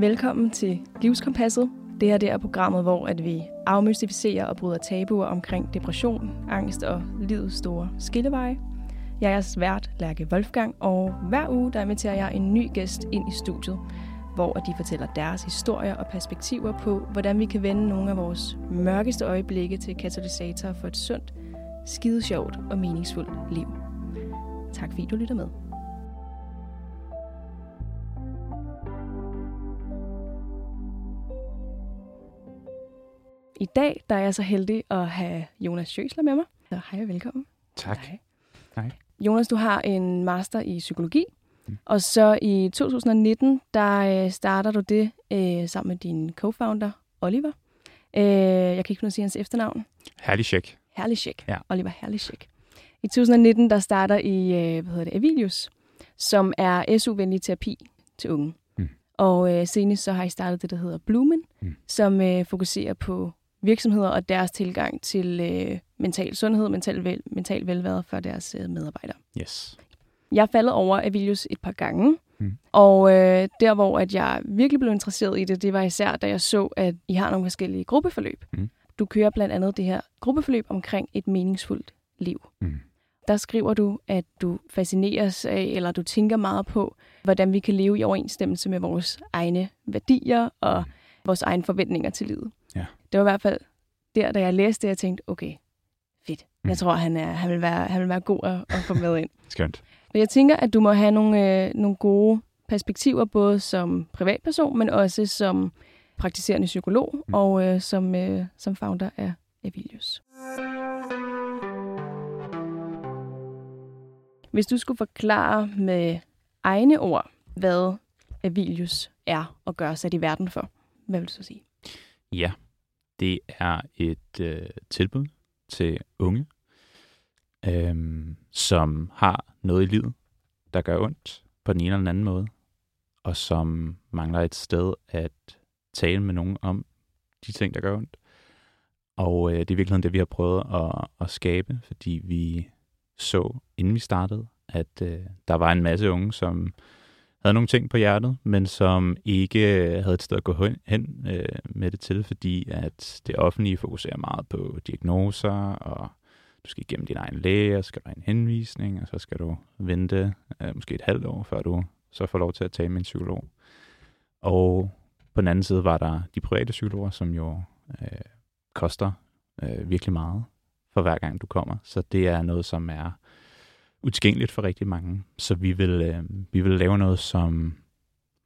Velkommen til Livskompasset. Det her det er programmet, hvor at vi afmystificerer og bryder tabuer omkring depression, angst og livets store skilleveje. Jeg er svært Lærke Wolfgang, og hver uge der inviterer jeg en ny gæst ind i studiet, hvor de fortæller deres historier og perspektiver på, hvordan vi kan vende nogle af vores mørkeste øjeblikke til katalysator for et sundt, skide sjovt og meningsfuldt liv. Tak fordi du lytter med. I dag der er jeg så heldig at have Jonas Sjøsler med mig. Så hej og velkommen. Tak. Hej. Hej. Jonas, du har en master i psykologi, mm. og så i 2019, der øh, starter du det øh, sammen med din co-founder, Oliver. Øh, jeg kan ikke kunne sige hans efternavn. Herlig check. Herligschek. Ja. Oliver Herligschek. I 2019, der starter I, øh, hvad hedder det, Avilius, som er SU-venlig terapi til unge. Mm. Og øh, senest så har I startet det, der hedder Blumen, Mm. som øh, fokuserer på virksomheder og deres tilgang til øh, mental sundhed, mental, vel, mental velvære for deres øh, medarbejdere. Yes. Jeg er faldet over Avilius et par gange, Mm. og øh, der, hvor at jeg virkelig blev interesseret i det, det var især, da jeg så, at I har nogle forskellige gruppeforløb. Mm. Du kører blandt andet det her gruppeforløb omkring et meningsfuldt liv. Mm. Der skriver du, at du fascineres af, eller du tænker meget på, hvordan vi kan leve i overensstemmelse med vores egne værdier og vores egne forventninger til livet. Det var i hvert fald der, da jeg læste det, jeg tænkte, okay, fedt. Mm. Jeg tror, han, er, han, vil være, han vil være god at, at få med ind. Skønt. Men jeg tænker, at du må have nogle, øh, nogle gode perspektiver, både som privatperson, men også som praktiserende psykolog Mm. mm. og øh, som, øh, som founder af Avilius. Hvis du skulle forklare med egne ord, hvad Avilius er og gør sig i verden for, hvad vil du så sige? Ja, det er et øh, tilbud til unge, øh, som har noget i livet, der gør ondt på den ene eller den anden måde, og som mangler et sted at tale med nogen om de ting, der gør ondt. Og øh, det er virkeligheden det, vi har prøvet at, at skabe, fordi vi så, inden vi startede, at øh, der var en masse unge, som havde nogle ting på hjertet, men som ikke øh, havde et sted at gå hen, hen øh, med det til, fordi at det offentlige fokuserer meget på diagnoser, og du skal igennem din egen læge, og så skal du have en henvisning, og så skal du vente øh, måske et halvt år, før du så får lov til at tale med en psykolog. Og på den anden side var der de private psykologer, som jo øh, koster øh, virkelig meget for hver gang du kommer. Så det er noget, som er utilgængeligt for rigtig mange. Så vi vil, øh, vi vil lave noget, som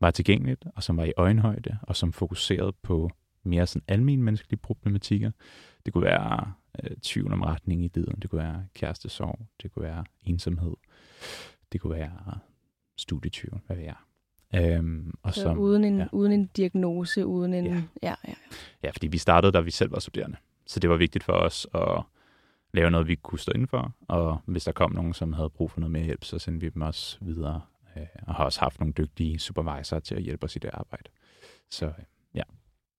var tilgængeligt, og som var i øjenhøjde, og som fokuserede på mere sådan almen menneskelige problematikker. Det kunne være øh, tvivl om retning i livet, det kunne være kærestesorg, det kunne være ensomhed, det kunne være studietvivl, hvad ved jeg. Øhm, og Så som, uden, en, ja. uden en diagnose, uden en... Ja. Ja, ja, ja. Ja, fordi vi startede, da vi selv var studerende. Så det var vigtigt for os at lave noget, vi kunne stå indenfor. Og hvis der kom nogen, som havde brug for noget mere hjælp, så sendte vi dem også videre. Øh, og har også haft nogle dygtige supervisorer til at hjælpe os i det arbejde. Så øh,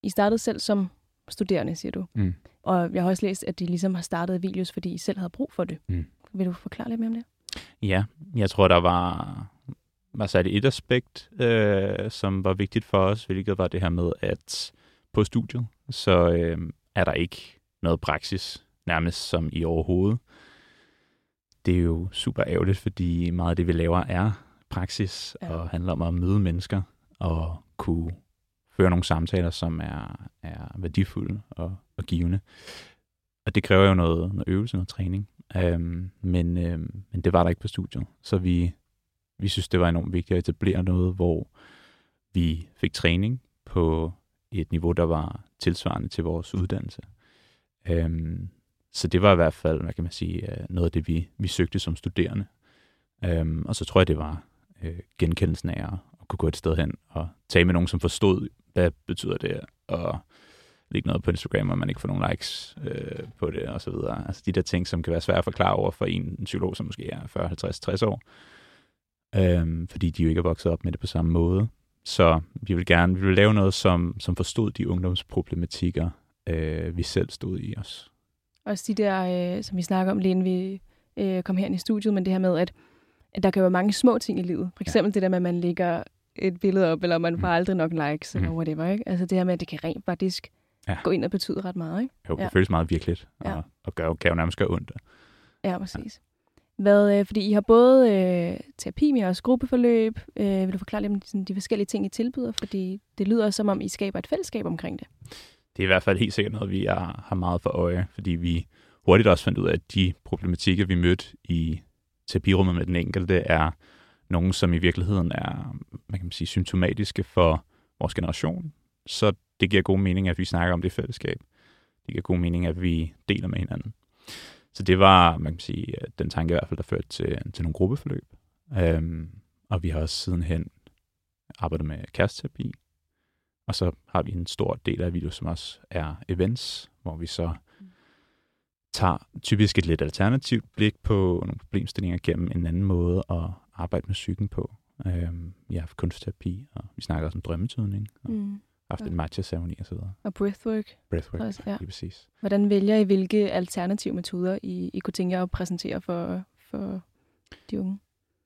I startede selv som studerende, siger du. mm. Og jeg har også læst, at de ligesom har startet Avilius, fordi I selv havde brug for det. Mm. Vil du forklare lidt mere om det? ja, jeg tror, der var, var sat et aspekt, øh, som var vigtigt for os, hvilket var det her med, at på studiet, så øh, er der ikke noget praksis, nærmest som i overhovedet. Det er jo super ærgerligt, fordi meget af det, vi laver, er praksis Ja. og handler om at møde mennesker og kunne føre nogle samtaler, som er, er værdifulde og, og givende. Og det kræver jo noget, noget øvelse, noget træning. Øhm, men, øhm, men det var der ikke på studiet. Så vi, vi synes, det var enormt vigtigt at etablere noget, hvor vi fik træning på et niveau, der var tilsvarende til vores uddannelse. Øhm, så det var i hvert fald, hvad kan man sige, øh, noget af det, vi, vi søgte som studerende. Øhm, og så tror jeg, det var øh, genkendelsen af at, kunne gå et sted hen og tale med nogen, som forstod, hvad betyder det, og lægge noget på Instagram, og man ikke får nogen likes øh, på det, og så videre. Altså de der ting, som kan være svære at forklare over for en, en psykolog, som måske er 40, 50, 60 år, øhm, fordi de jo ikke er vokset op med det på samme måde. Så vi vil gerne vi vil lave noget, som, som forstod de ungdomsproblematikker, øh, vi selv stod i os. Også de der, øh, som vi snakker om lige inden vi øh, kom her i studiet, men det her med, at, at der kan være mange små ting i livet. For eksempel ja. det der med, at man ligger et billede op, eller man får Mm. aldrig nok likes, eller Mm. whatever, ikke? Altså det her med, at det kan rent faktisk Ja. gå ind og betyde ret meget, ikke? Jo, det Ja. føles meget virkeligt, og, Ja. og gør, kan jo nærmest gøre ondt. Ja, præcis. Hvad, øh, fordi I har både øh, terapi, men også gruppeforløb. Øh, vil du forklare lidt om sådan, de forskellige ting, I tilbyder? Fordi det lyder som om, I skaber et fællesskab omkring det. Det er i hvert fald helt sikkert noget, vi er, har meget for øje, fordi vi hurtigt også fandt ud af, at de problematikker, vi mødte i terapirummet med den enkelte, er nogen, som i virkeligheden er man kan sige, symptomatiske for vores generation. Så det giver god mening, at vi snakker om det fællesskab. Det giver god mening, at vi deler med hinanden. Så det var, man kan sige, den tanke i hvert fald, der førte til, til nogle gruppeforløb. Øhm, og vi har også sidenhen arbejdet med kæresteterapi. Og så har vi en stor del af video, som også er events, hvor vi så tager typisk et lidt alternativt blik på nogle problemstillinger gennem en anden måde at arbejde med psyken på. Øhm, vi har haft kunstterapi, og vi snakker også om drømmetydning, og Mm. haft en matcha-ceremoni og så videre. Og breathwork. Breathwork, Også, ja. lige præcis. Hvordan vælger I, hvilke alternative metoder I, I kunne tænke jer at præsentere for, for de unge?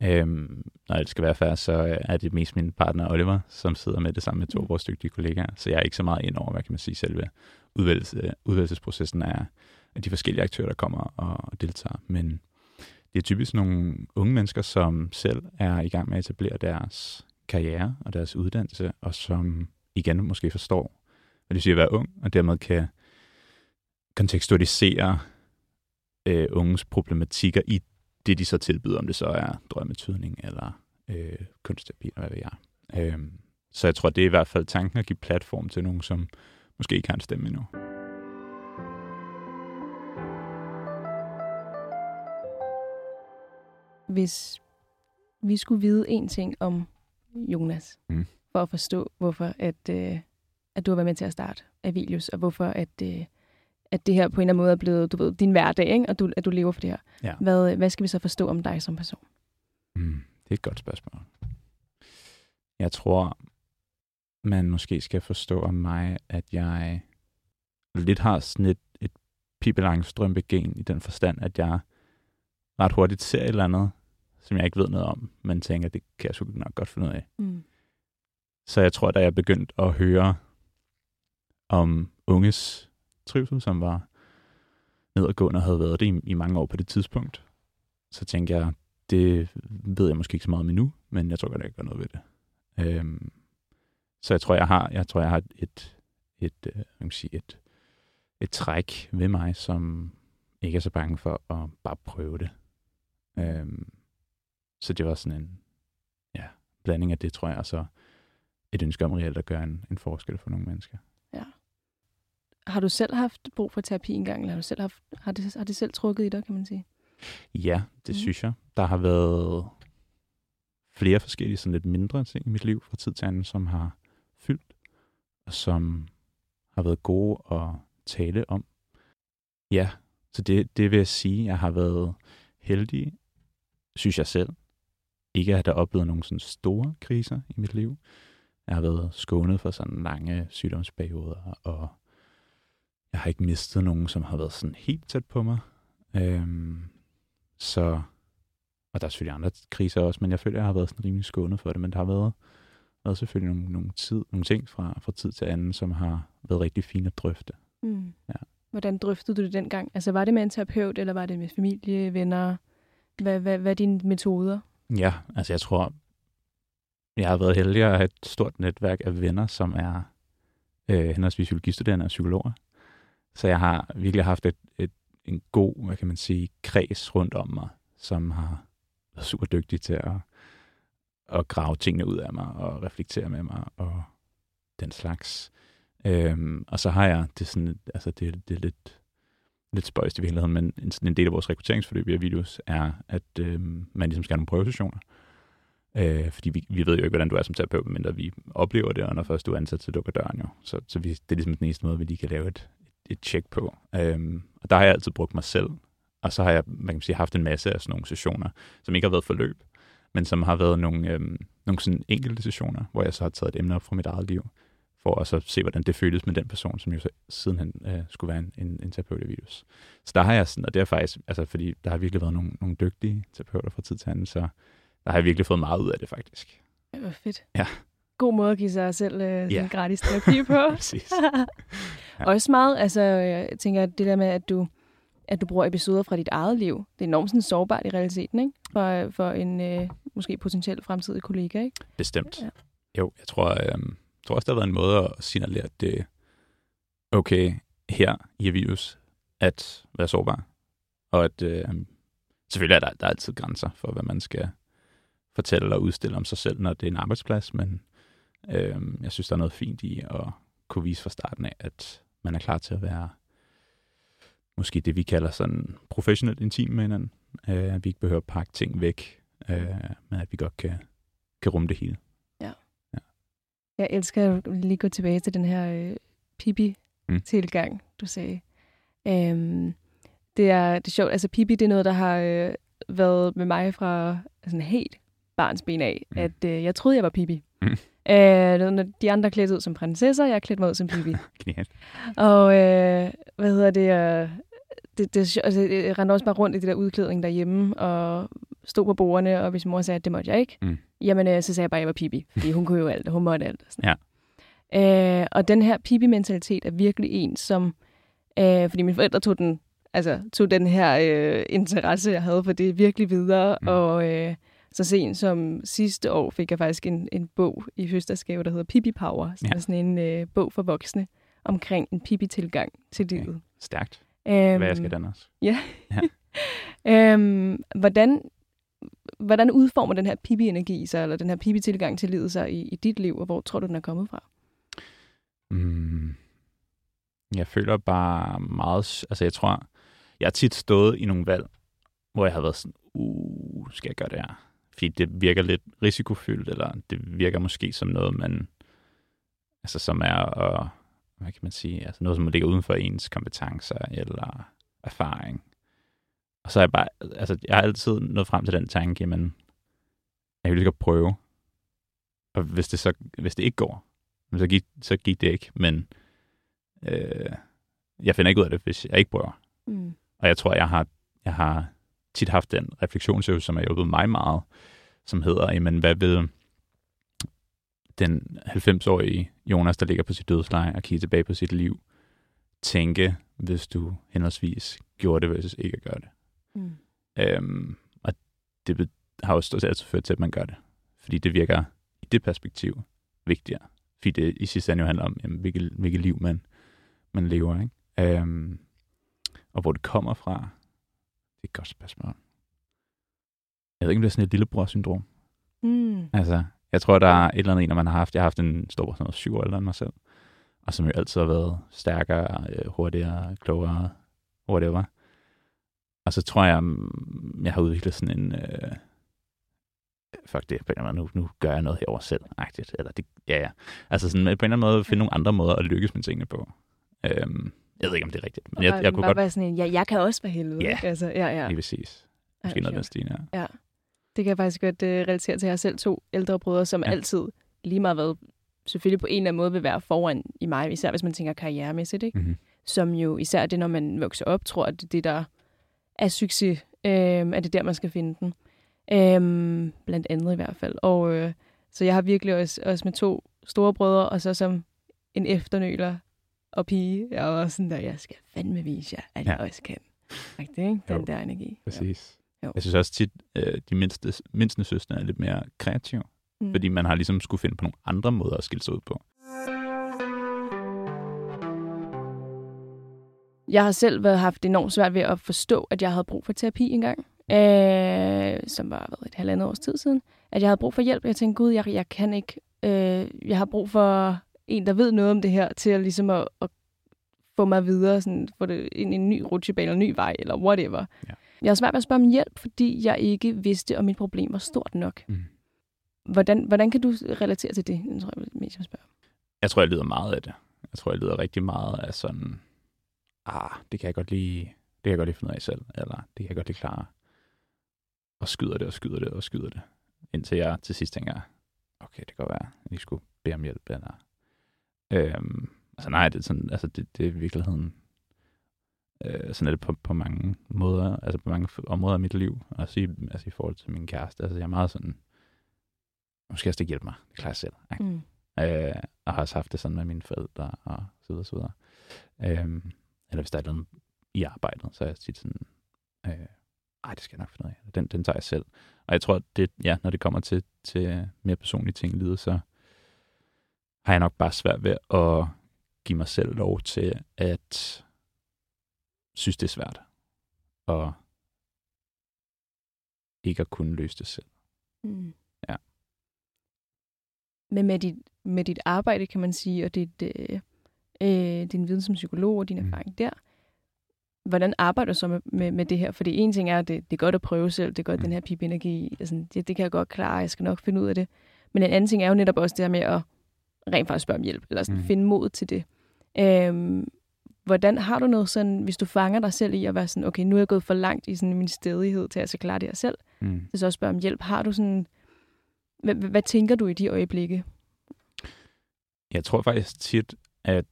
Øhm, når det skal være fair, så er det mest min partner Oliver, som sidder med det sammen med to af Mm. vores dygtige kollegaer. Så jeg er ikke så meget ind over, hvad kan man sige, selve udvælgelse, udvælgelsesprocessen af, af de forskellige aktører, der kommer og deltager. Men det er typisk nogle unge mennesker, som selv er i gang med at etablere deres karriere og deres uddannelse, og som igen måske forstår, hvad det siger at være ung, og dermed kan kontekstualisere øh, unges problematikker i det, de så tilbyder, om det så er drømmetydning eller øh, kunstterapi, eller hvad ved jeg. Øhm, så jeg tror, det er i hvert fald tanken at give platform til nogen, som måske ikke har en stemme endnu. Hvis vi skulle vide en ting om Jonas, Mm. for at forstå, hvorfor at, øh, at du har været med til at starte Avilius, og hvorfor at, øh, at det her på en eller anden måde er blevet du ved, din hverdag, ikke? og du, at du lever for det her. Ja. Hvad, hvad skal vi så forstå om dig som person? Mm, det er et godt spørgsmål. Jeg tror, man måske skal forstå om mig, at jeg lidt har sådan et, et pipelangstrømpegen i den forstand, at jeg ret hurtigt ser et eller andet, som jeg ikke ved noget om, men tænker, det kan jeg sgu nok godt finde ud af. Mm. Så jeg tror, da jeg begyndte at høre om unges trivsel, som var nedadgående og havde været det i, i mange år på det tidspunkt, så tænkte jeg, det ved jeg måske ikke så meget om endnu, men jeg tror godt, jeg kan gøre noget ved det. Øhm, så jeg tror, jeg har, jeg tror, jeg har et, et, øh, hvad kan sige, et, et træk ved mig, som ikke er så bange for at bare prøve det. Øhm, så det var sådan en ja, blanding af det, tror jeg, og så et ønske om reelt at gøre en, en forskel for nogle mennesker. Har du selv haft brug for terapi engang, eller har, du selv haft, har, det, har det selv trukket i dig, kan man sige? Ja, det mm. synes jeg. Der har været flere forskellige sådan lidt mindre ting i mit liv fra tid til anden, som har fyldt, og som har været gode at tale om. Ja, så det, det vil jeg sige, jeg har været heldig, synes jeg selv, ikke at have oplevet nogle sådan store kriser i mit liv. Jeg har været skånet for sådan lange sygdomsperioder, og jeg har ikke mistet nogen, som har været sådan helt tæt på mig. Øhm, så, og der er selvfølgelig andre kriser også, men jeg føler, jeg har været sådan rimelig skånet for det, men der har været, været selvfølgelig nogle, nogle, tid, nogle ting fra, fra tid til anden, som har været rigtig fine at drøfte. Mm. Ja. Hvordan drøftede du det dengang? Altså var det med en terapeut, eller var det med familie, venner? Hvad, hvad, hvad er dine metoder? Ja, altså jeg tror, jeg har været heldig at have et stort netværk af venner, som er øh, henholdsvis psykologistuderende og psykologer. Så jeg har virkelig haft et, et, en god, hvad kan man sige, kreds rundt om mig, som har været super dygtig til at, at grave tingene ud af mig og reflektere med mig og den slags. Øhm, og så har jeg, det er sådan, altså det, det er lidt, lidt spøjst i virkeligheden, men en, sådan en del af vores rekrutteringsforløb via videos er, at øhm, man ligesom skal have nogle prøvesessioner. Øh, fordi vi, vi ved jo ikke, hvordan du er som terapeut, men vi oplever det, og når først du er ansat, så lukker døren jo. Så, så vi, det er ligesom den eneste måde, vi lige kan lave et, et check på. Øhm, og der har jeg altid brugt mig selv. Og så har jeg man kan sige, haft en masse af sådan nogle sessioner, som ikke har været forløb, men som har været nogle, øhm, nogle sådan enkelte sessioner, hvor jeg så har taget et emne op fra mit eget liv, for at så se, hvordan det føles med den person, som jo så sidenhen øh, skulle være en, en, en terapeut i virus. Så der har jeg sådan, og det er faktisk, altså fordi der har virkelig været nogle, nogle dygtige terapeuter fra tid til anden, så der har jeg virkelig fået meget ud af det faktisk. Det var fedt. Ja. God måde at give sig selv øh, Ja. en gratis terapi på. Ja. Også meget, altså jeg tænker, at det der med, at du, at du bruger episoder fra dit eget liv, det er enormt sådan sårbart i realiteten, ikke? For, for en øh, måske potentiel fremtidig kollega, ikke? Bestemt. Ja. Jo, jeg tror, øh, jeg tror også, der har været en måde at signalere, at det okay her i Avius at være sårbar. Og at øh, selvfølgelig er der, der er altid grænser for, hvad man skal fortælle og udstille om sig selv, når det er en arbejdsplads, men øh, jeg synes, der er noget fint i at kunne vise fra starten af, at man er klar til at være måske det, vi kalder sådan professionelt intim med hinanden. Øh, at vi ikke behøver at pakke ting væk, øh, men at vi godt kan, kan rumme det hele. Jeg elsker at lige gå tilbage til den her øh, Pippi-tilgang, mm. du sagde. Øhm, det, er, det er sjovt, altså Pippi, det er noget, der har øh, været med mig fra sådan helt barns ben af, mm. At øh, jeg troede, jeg var Pippi. Mm. Øh, de andre klædte ud som prinsesser, jeg klædte mig ud som. Genialt. Og øh, hvad hedder det? Øh, det, det, altså, jeg rendte også bare rundt i det der udklædning derhjemme, og stod på bordene, og hvis mor sagde, at det måtte jeg ikke, Mm. jamen øh, så sagde jeg bare, at jeg var Pippi, fordi hun kunne jo alt, og hun måtte alt. Og, sådan. Ja. Øh, og den her Pippi-mentalitet er virkelig en, som, øh, fordi mine forældre tog den, altså tog den her øh, interesse, jeg havde for det virkelig videre, mm. og øh, så sent som sidste år fik jeg faktisk en, en bog i fødselsdagsgave, der hedder Pippi Power, som Ja. er sådan en øh, bog for voksne, omkring en Pippi-tilgang til Okay. livet. Stærkt. Øhm, Hvad jeg skal den også? øhm, hvordan, hvordan udformer den her Pippi-energi sig, eller den her Pippi-tilgang til livet sig i, i dit liv, og hvor tror du, den er kommet fra? Mm. Jeg føler bare meget... Altså, jeg tror... Jeg har tit stået i nogle valg, hvor jeg har været sådan, uh, skal jeg gøre det her? Fordi det virker lidt risikofyldt, eller det virker måske som noget, man... Altså, som er at... Hvad kan man sige? Altså, noget, som ligger uden for ens kompetencer eller erfaring. Og så er jeg bare... Altså, jeg har altid nået frem til den tanke, jamen, jeg vil lige godt prøve. Og hvis det så hvis det ikke går, men så gik, så gik det ikke. Men øh, jeg finder ikke ud af det, hvis jeg ikke prøver. Mm. Og jeg tror, jeg har, jeg har tit haft den refleksionsøvelse, som har hjulpet mig meget, som hedder, jamen, hvad vil den 90-årige Jonas, der ligger på sit dødsleje og kigger tilbage på sit liv, tænke, hvis du henholdsvis gjorde det, versus ikke at gøre det. Mm. Øhm, og det har jo stort set altid ført til, at man gør det. Fordi det virker i det perspektiv vigtigere. Fordi det i sidste ende jo handler om, jamen, hvilket, hvilket liv man, man lever. Ikke? Øhm, og hvor det kommer fra, godt spørgsmål. Jeg ved ikke, om det er sådan et lillebror-syndrom. Mm. Altså, jeg tror, der er et eller andet en, når man har haft, jeg har haft en stor sådan noget syv år ældre end mig selv, og som jo altid har været stærkere, øh, hurtigere, klogere, whatever. Og så tror jeg, mm, jeg har udviklet sådan en, øh, fuck det, på en eller anden måde, nu, nu gør jeg noget herover selv, agtigt, eller det, ja, ja. Altså sådan, på en eller anden måde finde nogle andre måder at lykkes med tingene på. Øhm, jeg ved ikke, om det er rigtigt, men jeg, jeg, jeg kunne bare godt være sådan en, ja, jeg kan også være helvede. Ja. ikke? Altså, ja, ja. lige præcis. Ja, Måske noget af den stil, ja. Det kan jeg faktisk godt uh, relatere til. Jeg har selv to ældre brødre, som Ja. ja. altid lige meget hvad, selvfølgelig på en eller anden måde vil være foran i mig, især hvis man tænker karrieremæssigt, ikke? Mm-hmm. som jo især det, når man vokser op, tror, at det det, der er succes, øh, at det er der, man skal finde den. Øh, blandt andet i hvert fald. Og øh, så jeg har virkelig også, også med to store brødre, og så som en efternøler og pige, jeg var sådan der, jeg skal fandme vise jer, at jeg Ja. også kan. Rigtig, ikke? Den Jo. der energi. Præcis. Jo. Jeg synes også tit, øh, de mindste, mindste søstre er lidt mere kreative, Mm. fordi man har ligesom skulle finde på nogle andre måder at skille sig ud på. Jeg har selv været, haft enormt svært ved at forstå, at jeg havde brug for terapi engang, øh, som var hvad, et halvandet års tid siden. At jeg havde brug for hjælp, jeg tænkte, gud, jeg, jeg kan ikke. Øh, jeg har brug for en, der ved noget om det her, til at, ligesom at, at få mig videre, sådan, få det ind i en ny rutsjebane, eller en ny vej, eller whatever. Ja. Jeg har svært ved at spørge om hjælp, fordi jeg ikke vidste, om mit problem var stort nok. Mm. Hvordan, hvordan kan du relatere til det? Det tror jeg, mest jeg spørger. Jeg tror, jeg lider meget af det. Jeg tror, jeg lider rigtig meget af sådan, ah, det kan jeg godt lige, det kan jeg godt lige finde ud af selv, eller det kan jeg godt lige klare. Og skyder det, og skyder det, og skyder det. Indtil jeg til sidst tænker, okay, det kan godt være, at jeg lige skulle bede om hjælp, eller... Øhm, altså nej, det er, sådan, altså, det, det er i virkeligheden, øh, sådan er det på, på mange måder, altså på mange områder af mit liv, også i, altså i forhold til min kæreste. Altså jeg er meget sådan, måske også det hjælpe mig. Det klarer jeg selv. Ikke? Mm. Øh, og har også haft det sådan med mine forældre og så videre, så videre. Øhm, eller hvis der er noget i arbejdet, så er jeg tit sådan, øh, ej, det skal jeg nok finde ud af. Den, den tager jeg selv. Og jeg tror, at det, ja, når det kommer til, til mere personlige ting i livet, så har jeg nok bare svært ved at give mig selv lov til at synes, det er svært. Og ikke at kunne løse det selv. Mm. Ja. Men med dit, med dit arbejde, kan man sige, og dit, øh, øh, din viden som psykolog og din Mm. erfaring der, hvordan arbejder du så med, med, med det her? Fordi en ting er, at det, det er godt at prøve selv, det er godt, Mm. den her pip-energi, altså, det, det kan jeg godt klare, jeg skal nok finde ud af det. Men en anden ting er jo netop også det her med at rent faktisk spørge om hjælp, eller sådan, Mm. finde mod til det. Øhm, hvordan har du noget sådan, hvis du fanger dig selv i at være sådan, okay, nu er jeg gået for langt i sådan min stedighed til at skal klare det her selv, Mm. så også spørge om hjælp. Har du sådan, hvad tænker du i de øjeblikke? Jeg tror faktisk tit, at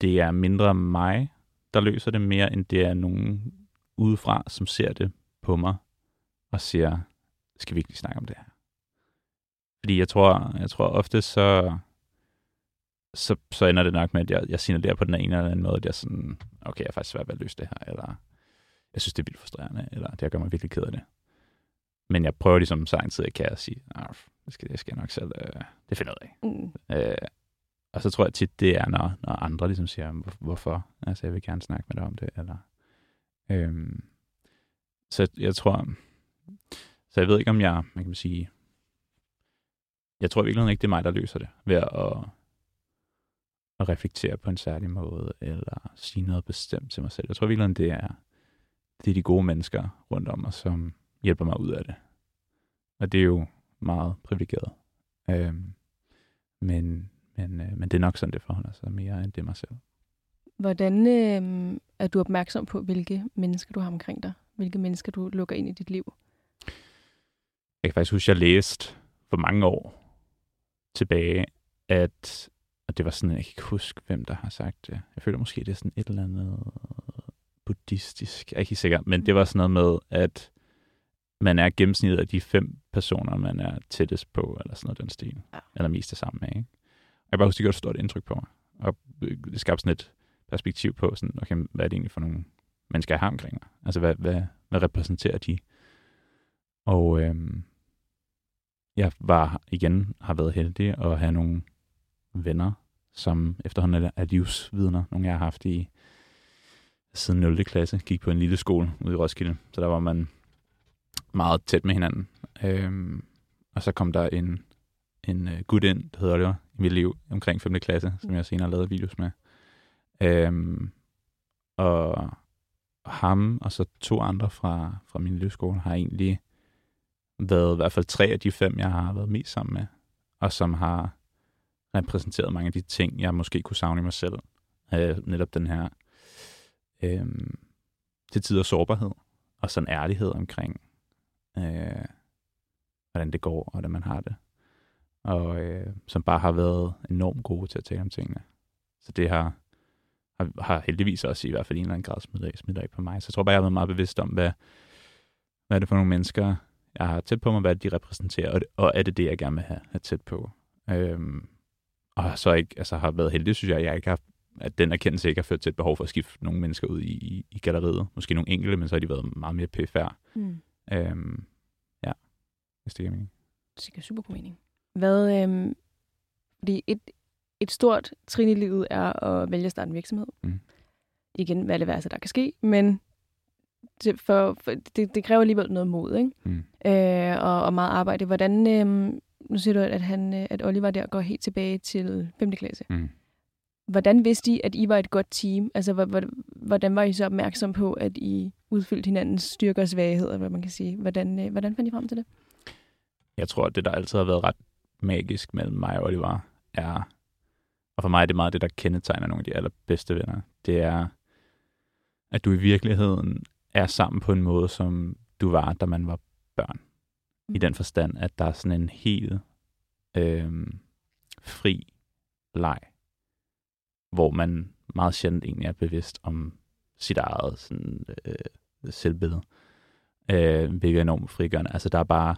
det er mindre mig, der løser det mere, end det er nogen udefra, som ser det på mig og siger, skal vi ikke lige snakke om det her? Fordi jeg tror, jeg tror ofte, så, så, så ender det nok med, at jeg, jeg signalerer på den ene eller anden måde, at jeg sådan, okay, jeg er faktisk svært ved at løse det her, eller jeg synes, det er vildt frustrerende, eller det gør mig virkelig ked af det. Men jeg prøver ligesom så lang tid, jeg kan at sige, "Ah, det skal, det skal jeg nok selv, øh, det finder jeg ud af. Mm. Øh, og så tror jeg tit, det er, når, når andre ligesom siger, "Hvor- hvorfor? Altså, jeg vil gerne snakke med dig om det. Eller, øhm, så jeg tror, så jeg ved ikke, om jeg, man kan sige, jeg tror i virkeligheden ikke, det er mig, der løser det, ved at, at reflektere på en særlig måde, eller sige noget bestemt til mig selv. Jeg tror i virkeligheden, det er, det er de gode mennesker rundt om mig, som hjælper mig ud af det. Og det er jo meget privilegeret. Øhm, men, men, øh, men det er nok sådan, det forholder sig mere, end det er mig selv. Hvordan øh, er du opmærksom på, hvilke mennesker du har omkring dig? Hvilke mennesker du lukker ind i dit liv? Jeg kan faktisk huske, at jeg læste for mange år tilbage, at og det var sådan, jeg kan ikke huske, hvem der har sagt det. Jeg føler måske, det er sådan et eller andet buddhistisk. Jeg er ikke helt sikker, men det var sådan noget med, at man er gennemsnittet af de fem personer, man er tættest på, eller sådan noget den stil. Ja. Eller mest det samme med, ikke? Og jeg bare huske, det gjorde et stort indtryk på mig. Og det skabte sådan et perspektiv på, sådan, okay, hvad er det egentlig for nogle mennesker, jeg har omkring mig? Altså, hvad, hvad, hvad repræsenterer de? Og øhm, jeg var igen har været heldig at have nogle venner, som efterhånden er- livsvidner. Nogle, jeg har haft i siden 0. klasse. Gik på en lille skole ude i Roskilde, så der var man meget tæt med hinanden. Øhm, og så kom der en, en uh, gut ind, der hedder Oliver, i mit liv omkring 5. klasse, som jeg senere lavede videos med. Øhm, og ham og så to andre fra, fra min livsskole har egentlig været i hvert fald tre af de fem, jeg har været mest sammen med, og som har repræsenteret mange af de ting, jeg måske kunne savne i mig selv. Øh, netop den her øh, til tider sårbarhed, og sådan ærlighed omkring, øh, hvordan det går, og hvordan man har det. Og øh, som bare har været enormt gode til at tale om tingene. Så det har, har, har heldigvis også i hvert fald i en eller anden grad smidt af, smidt af på mig. Så jeg tror bare, jeg har været meget bevidst om, hvad, hvad er det for nogle mennesker, jeg har tæt på mig, hvad de repræsenterer, og, og er det det, jeg gerne vil have, have tæt på. Øhm, og så ikke, altså har været heldig, synes jeg, at jeg ikke har at den erkendelse ikke har ført til et behov for at skifte nogle mennesker ud i, i, i galleriet. Måske nogle enkelte, men så har de været meget mere PFR. Mm. Øhm, ja, hvis det giver mening. Det giver super god mening. Hvad, øhm, fordi et, et stort trin i livet er at vælge at starte en virksomhed. Mm. Igen, hvad det værste, der kan ske, men det, for, for, det, det kræver alligevel noget mod, ikke? Mm. Øh, og, og meget arbejde. Hvordan, øhm, nu siger du, at, han, øh, at Oliver der går helt tilbage til 5. klasse. Mm. Hvordan vidste I, at I var et godt team? Altså, hvor- hvor- hvordan var I så opmærksom på, at I udfyldte hinandens styrker og svagheder, hvad man kan sige? Hvordan, øh, hvordan fandt I frem til det? Jeg tror, at det, der altid har været ret magisk mellem mig og Oliver, er, og for mig er det meget det, der kendetegner nogle af de allerbedste venner, det er, at du i virkeligheden er sammen på en måde, som du var, da man var børn. I den forstand, at der er sådan en helt øhm, fri leg, hvor man meget sjældent egentlig er bevidst om sit eget sådan, øh, selvbillede, øh, hvilket er enormt frigørende. Altså der er bare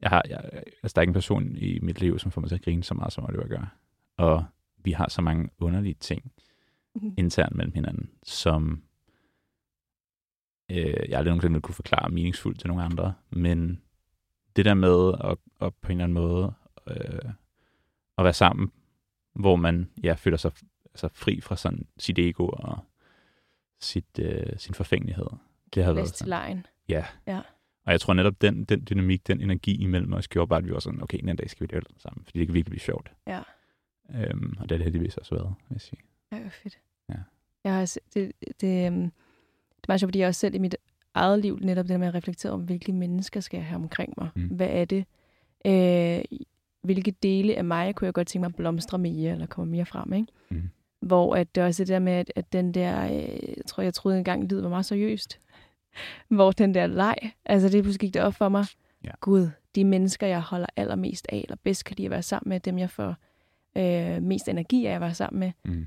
jeg har, jeg, altså, der er ikke en person i mit liv, som får mig til at grine så meget, som Oliver gør. Og vi har så mange underlige ting Mhm. internt mellem hinanden, som øh, jeg aldrig nogensinde kunne forklare meningsfuldt til nogle andre. Men det der med at, at på en eller anden måde øh, at være sammen, hvor man ja, føler sig altså, fri fra sådan sit ego og sit, øh, sin forfængelighed. Det har været til lejen. Ja. Ja. Og jeg tror netop, den, den dynamik, den energi imellem os, gjorde bare, at vi var sådan, okay, en anden dag skal vi lave det sammen, fordi det kan virkelig blive sjovt. Ja. Øhm, og det er det heldigvis også været, vil jeg sige. Ja, fedt. Ja. Jeg har, det, det, øhm, det meget sjovt, fordi jeg også selv i mit eget liv, netop det der med at reflektere om, hvilke mennesker skal jeg have omkring mig. Mm. Hvad er det? Øh, hvilke dele af mig kunne jeg godt tænke mig at blomstre mere, eller komme mere frem, ikke? Mm. Hvor at det også er det der med, at, at den der, øh, jeg tror, jeg troede engang, livet var meget seriøst. Hvor den der leg, altså det pludselig gik det op for mig. Ja. Gud, de mennesker, jeg holder allermest af, eller bedst kan lide at være sammen med, dem jeg får øh, mest energi af at være sammen med, Mm.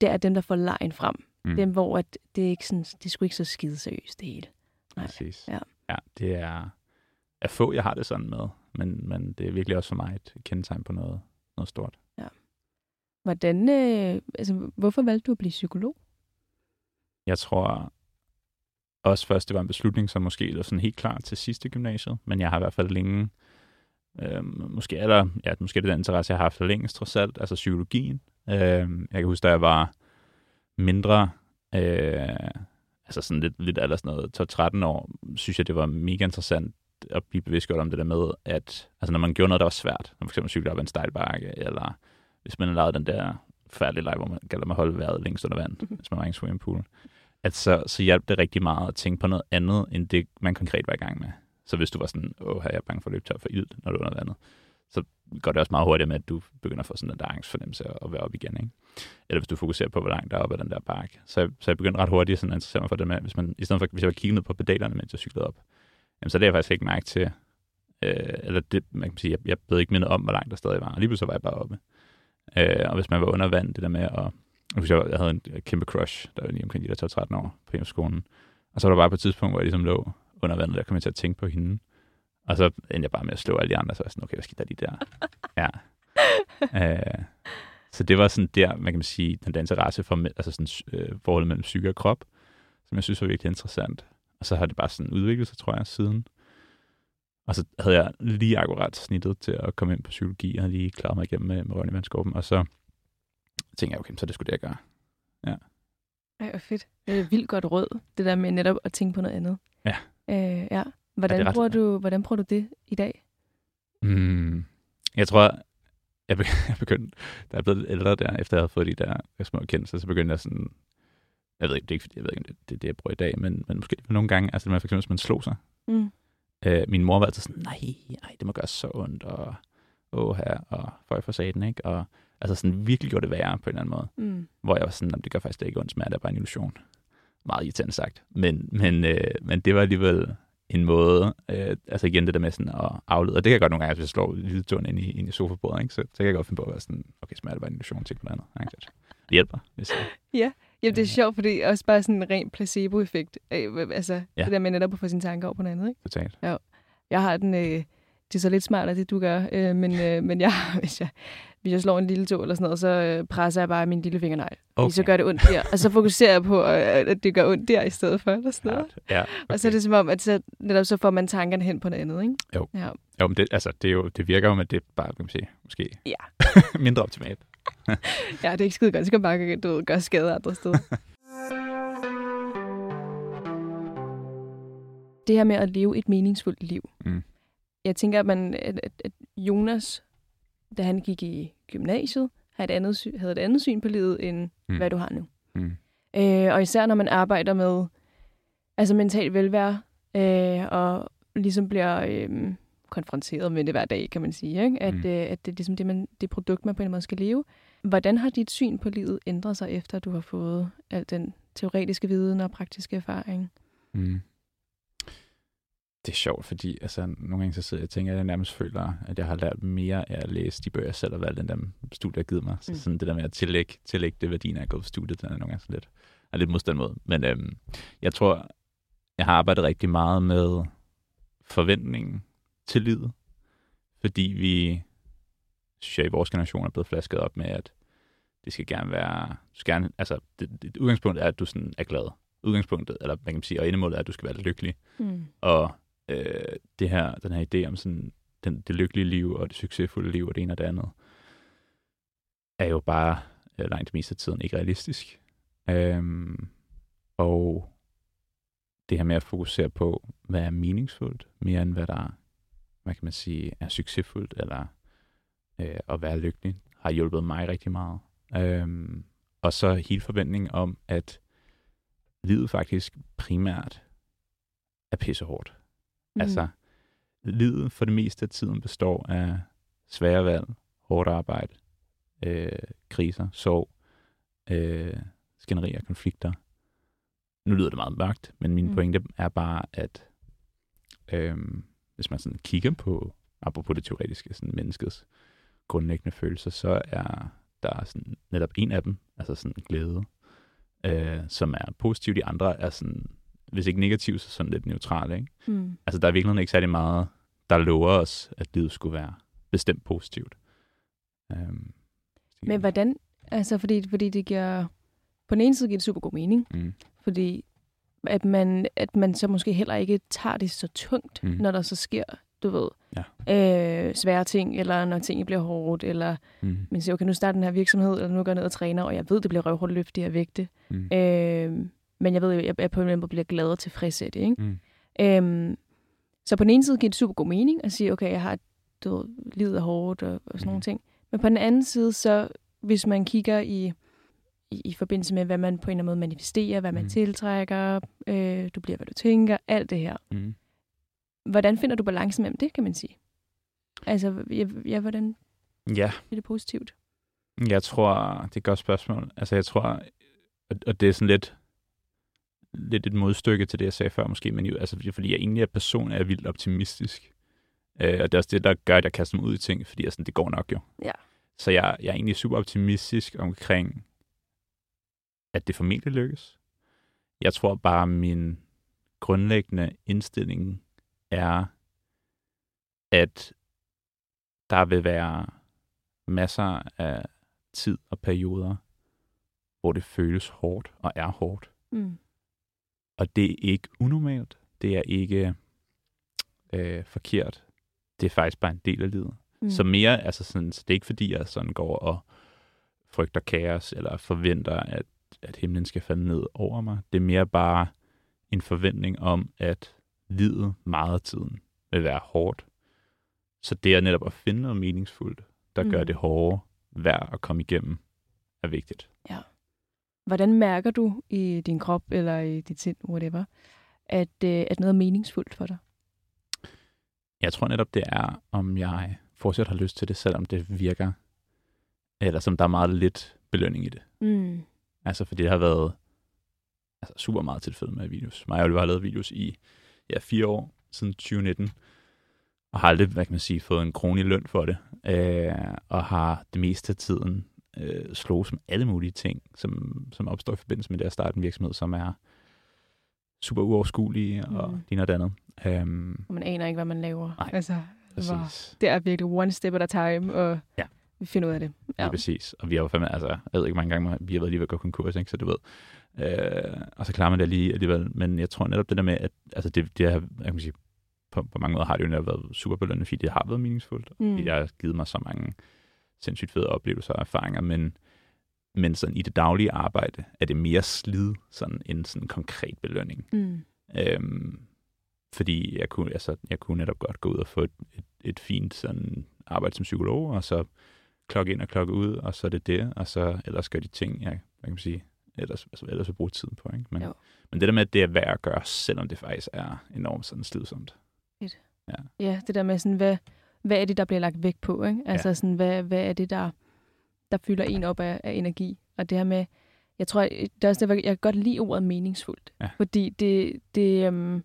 det er dem, der får lejen frem. Mm. Dem, hvor at det er ikke sådan, det er sgu ikke så skide seriøst, det hele. Nej. Præcis. Ja. ja, det er, er få, jeg har det sådan med, men, men det er virkelig også for mig et kendetegn på noget, noget stort. Hvordan, øh, altså, hvorfor valgte du at blive psykolog? Jeg tror også først, det var en beslutning, som måske var sådan helt klar til sidste gymnasiet, men jeg har i hvert fald længe, øh, måske, er der, ja, måske er det den interesse, jeg har haft for længst trods alt, altså psykologien. Øh, jeg kan huske, da jeg var mindre, øh, altså sådan lidt, lidt eller sådan noget, 12-13 år, synes jeg, det var mega interessant at blive bevidstgjort om det der med, at altså når man gjorde noget, der var svært, når man for eksempel cyklede op ad en stejl bakke, eller hvis man lavede den der færdige leg, hvor man kalder mig holde vejret længst under vand, hvis man var i en swimmingpool, at så, så hjalp det rigtig meget at tænke på noget andet, end det, man konkret var i gang med. Så hvis du var sådan, åh, her er jeg bange for at løbe tør for ild, når du er under vandet, så går det også meget hurtigt med, at du begynder at få sådan en der angstfornemmelse at være op igen. Ikke? Eller hvis du fokuserer på, hvor langt der er op ad den der bakke. Så, jeg- så jeg begyndte ret hurtigt sådan at interessere mig for det med, hvis man, i stedet for, hvis jeg var kigget ned på pedalerne, mens jeg cyklede op, jamen, så det jeg faktisk ikke mærke til, øh, eller det, man kan sige, jeg, jeg blev ikke mindet om, hvor langt der stadig var. Og lige pludselig var jeg bare oppe. Øh, og hvis man var under vand, det der med at, hvis jeg, jeg havde en kæmpe crush, der var lige omkring de der 12-13 år på skolen. Og så var der bare på et tidspunkt, hvor jeg ligesom lå under vandet, der kom jeg til at tænke på hende. Og så endte jeg bare med at slå alle de andre, så var jeg sådan, okay, hvad skete der lige der? ja. Øh, så det var sådan der, man kan sige, den der interesse for altså sådan, øh, forholdet mellem psyke og krop, som jeg synes var virkelig interessant. Og så har det bare sådan udviklet sig, tror jeg, siden. Og så havde jeg lige akkurat snittet til at komme ind på psykologi, og havde lige klaret mig igennem med, med røven i vandskorben. Og så tænkte jeg, okay, så det skulle det, jeg gøre. Ej, hvor fedt. Det er vildt godt råd, det der med netop at tænke på noget andet. Ja. Øh, ja. Hvordan, ret- bruger du, hvordan bruger du det i dag? Mm, jeg tror, jeg, be- jeg begyndte, da jeg blev ældre der, efter jeg havde fået de der små kendelser, så begyndte jeg sådan, jeg ved ikke, det er ikke, fordi- jeg ved ikke, det, det er det, jeg bruger i dag, men, men måske nogle gange, altså det med for eksempel, hvis man slog sig. Mm. Øh, min mor var altid sådan, nej, nej, det må gøre så ondt, og åh her, og for for saten, ikke? Og altså sådan virkelig gjorde det værre på en eller anden måde. Mm. Hvor jeg var sådan, "Jamen, det gør faktisk ikke ondt, smerte er bare en illusion. Meget irriterende sagt. Men, men, øh, men det var alligevel en måde, øh, altså igen det der med sådan at aflede, og det kan jeg godt nogle gange, hvis jeg slår lille tåen ind i, ind i sofabordet, ikke? Så, så kan jeg godt finde på at være sådan, okay, smerte er bare en illusion, tænk på noget andet. Ikke? Det hjælper, hvis jeg, Jamen, det er sjovt, fordi det er også bare sådan en ren placebo-effekt. Altså, Ja. ja. det der med netop at få sine tanker over på noget andet, ikke? totalt. Jeg har den, øh, det er så lidt smartere, det du gør, øh, men, øh, men jeg, hvis, jeg, hvis jeg slår en lille tog eller sådan noget, så øh, presser jeg bare min lille fingernegl. Okay. Så gør det ondt der, og så fokuserer jeg på, øh, at det gør ondt der i stedet for, eller sådan noget. Ja, okay. Og så er det som om, at så, netop så får man tankerne hen på noget andet, ikke? Jo. Ja. Jo, men det, altså, det, er jo, det virker jo, men det bare, kan man sige, måske Ja. mindre optimalt. ja, det er ikke skide godt. Så kan man bare du ved, gøre skade andre steder. det her med at leve et meningsfuldt liv. Mm. Jeg tænker, at, man, at, at, at Jonas, da han gik i gymnasiet, havde et andet, havde et andet syn på livet, end Mm. hvad du har nu. Mm. Øh, og især når man arbejder med altså mental velvære, øh, og ligesom bliver øh, konfronteret med det hver dag, kan man sige. Ikke? At, mm. øh, at det er ligesom det, man, det produkt, man på en måde skal leve. Hvordan har dit syn på livet ændret sig, efter du har fået al den teoretiske viden og praktiske erfaring? Mm. Det er sjovt, fordi altså, nogle gange så sidder jeg og tænker, at jeg nærmest føler, at jeg har lært mere af at læse de bøger, jeg selv har valgt, end dem studier har givet mig. Så Mm. sådan det der med at tillægge, tillægge det værdien af at gå på studiet, den er nogle gange sådan lidt, er lidt modstand mod. Men øhm, jeg tror, jeg har arbejdet rigtig meget med forventningen til livet. fordi vi, synes jeg, i vores generation er blevet flasket op med, at det skal gerne være, du skal gerne, altså, det, det, udgangspunktet er, at du sådan er glad. Udgangspunktet, eller hvad kan man sige, og endemålet er, at du skal være lykkelig. Mm. Og øh, det her, den her idé om sådan, den, det lykkelige liv og det succesfulde liv og det ene og det andet, er jo bare øh, langt det meste af tiden ikke realistisk. Øhm, og det her med at fokusere på, hvad er meningsfuldt, mere end hvad der, hvad kan man sige, er succesfuldt, eller øh, at være lykkelig, har hjulpet mig rigtig meget. Øhm, og så hele forventningen om, at livet faktisk primært er pissehårdt. Mm. Altså, livet for det meste af tiden består af svære valg, hårdt arbejde, øh, kriser, sorg, øh, skænderier, konflikter. Nu lyder det meget mørkt, men min mm. pointe er bare, at øh, hvis man sådan kigger på, apropos det teoretiske, sådan menneskets grundlæggende følelser, så er der sådan netop en af dem, altså sådan glæde, øh, som er positiv. De andre er sådan, hvis ikke negativ, så sådan lidt neutrale. Ikke? Mm. Altså der er virkelig ikke særlig meget, der lover os, at livet skulle være bestemt positivt. Um, Men hvordan, altså fordi, fordi det giver, på den ene side giver det super god mening, mm. fordi at man, at man så måske heller ikke tager det så tungt, Mm. når der så sker, du ved, Ja. øh, svære ting, eller når ting bliver hårdt, eller Mm. man siger, okay, nu starter den her virksomhed, eller nu går jeg ned og træner, og jeg ved, det bliver røvhårdt at løfte de her vægte. Mm. Øh, men jeg ved jo, jeg, jeg på en eller anden måde bliver glad og tilfreds af det, ikke? Mm. Øhm, så på den ene side giver det super god mening at sige, okay, jeg har du ved, livet er hårdt og, og sådan Mhm. nogle ting. Men på den anden side, så hvis man kigger i, i, i forbindelse med, hvad man på en eller anden måde manifesterer, hvad man Mhm. tiltrækker, øh, du bliver, hvad du tænker, alt det her. Mm. Hvordan finder du balancen mellem det, kan man sige? Altså, ja, ja hvordan Ja, bliver det positivt? jeg tror, det er et godt spørgsmål. Altså jeg tror, og det er sådan lidt, lidt et modstykke til det, jeg sagde før måske, men jo, altså, fordi jeg egentlig er person, er jeg vildt optimistisk. Øh, og det er også det, der gør, at jeg kaster mig ud i ting, fordi jeg sådan, det går nok jo. Ja. Så jeg, jeg er egentlig super optimistisk omkring, at det formentlig lykkes. Jeg tror bare, min grundlæggende indstilling er, at der vil være masser af tid og perioder, hvor det føles hårdt og er hårdt. Mm. Og det er ikke unormalt. Det er ikke øh, forkert. Det er faktisk bare en del af livet. Mm. Så mere, altså sådan, så det er ikke fordi, jeg sådan går og frygter kaos, eller forventer, at, at himlen skal falde ned over mig. Det er mere bare en forventning om, at livet meget af tiden vil være hårdt. Så det er netop at finde noget meningsfuldt, der mm. gør det hårde værd at komme igennem, er vigtigt. Hvordan mærker du i din krop, eller i dit sind, whatever, at, øh, at noget er meningsfuldt for dig? Jeg tror netop, det er, om jeg fortsat har lyst til det, selvom det virker, eller som der er meget lidt belønning i det. Mm. Altså, fordi det har været altså, super meget tilfælde med videos. Mig og Oliver har lavet videos i ja, fire år, siden 2019, og har aldrig, hvad kan man sige, fået en krone i løn for det, øh, og har det meste af tiden øh, slået som alle mulige ting, som, som opstår i forbindelse med det at starte en virksomhed, som er super uoverskuelige og mm. det og det andet. Um, man aner ikke, hvad man laver. Nej, altså, hvor, det er virkelig one step at a time, og Ja. vi finder ud af det. Ja. præcis. Og vi har jo fandme, altså, jeg ved ikke mange gange, vi har været lige ved at gå konkurs, ikke? så du ved. Øh, og så klarer man det lige alligevel. Men jeg tror netop det der med, at altså det, det har, jeg kan sige, på, på mange måder har det jo netop været super belønnet, fordi det har været meningsfuldt. Mm. Fordi det har givet mig så mange sindssygt fede oplevelser og erfaringer, men, men sådan i det daglige arbejde er det mere slid sådan en sådan konkret belønning. Mm. Øhm, fordi jeg kunne, altså, jeg kunne netop godt gå ud og få et, et, et fint sådan arbejde som psykolog, og så klokke ind og klokke ud, og så er det det, og så ellers gør de ting, jeg, hvad kan man sige, ellers, altså, ellers vil bruge tiden på. Ikke? Men, Jo. men det der med, at det er værd at gøre, selvom det faktisk er enormt sådan slidsomt. Ja, det der med sådan, hvad, hvad er det, der bliver lagt vægt på? Ikke? Altså Ja. sådan, hvad, hvad er det, der, der fylder en op af, af energi? Og det her med, jeg tror, det er også det, jeg kan godt lide ordet meningsfuldt. Ja. Fordi det, det, øhm,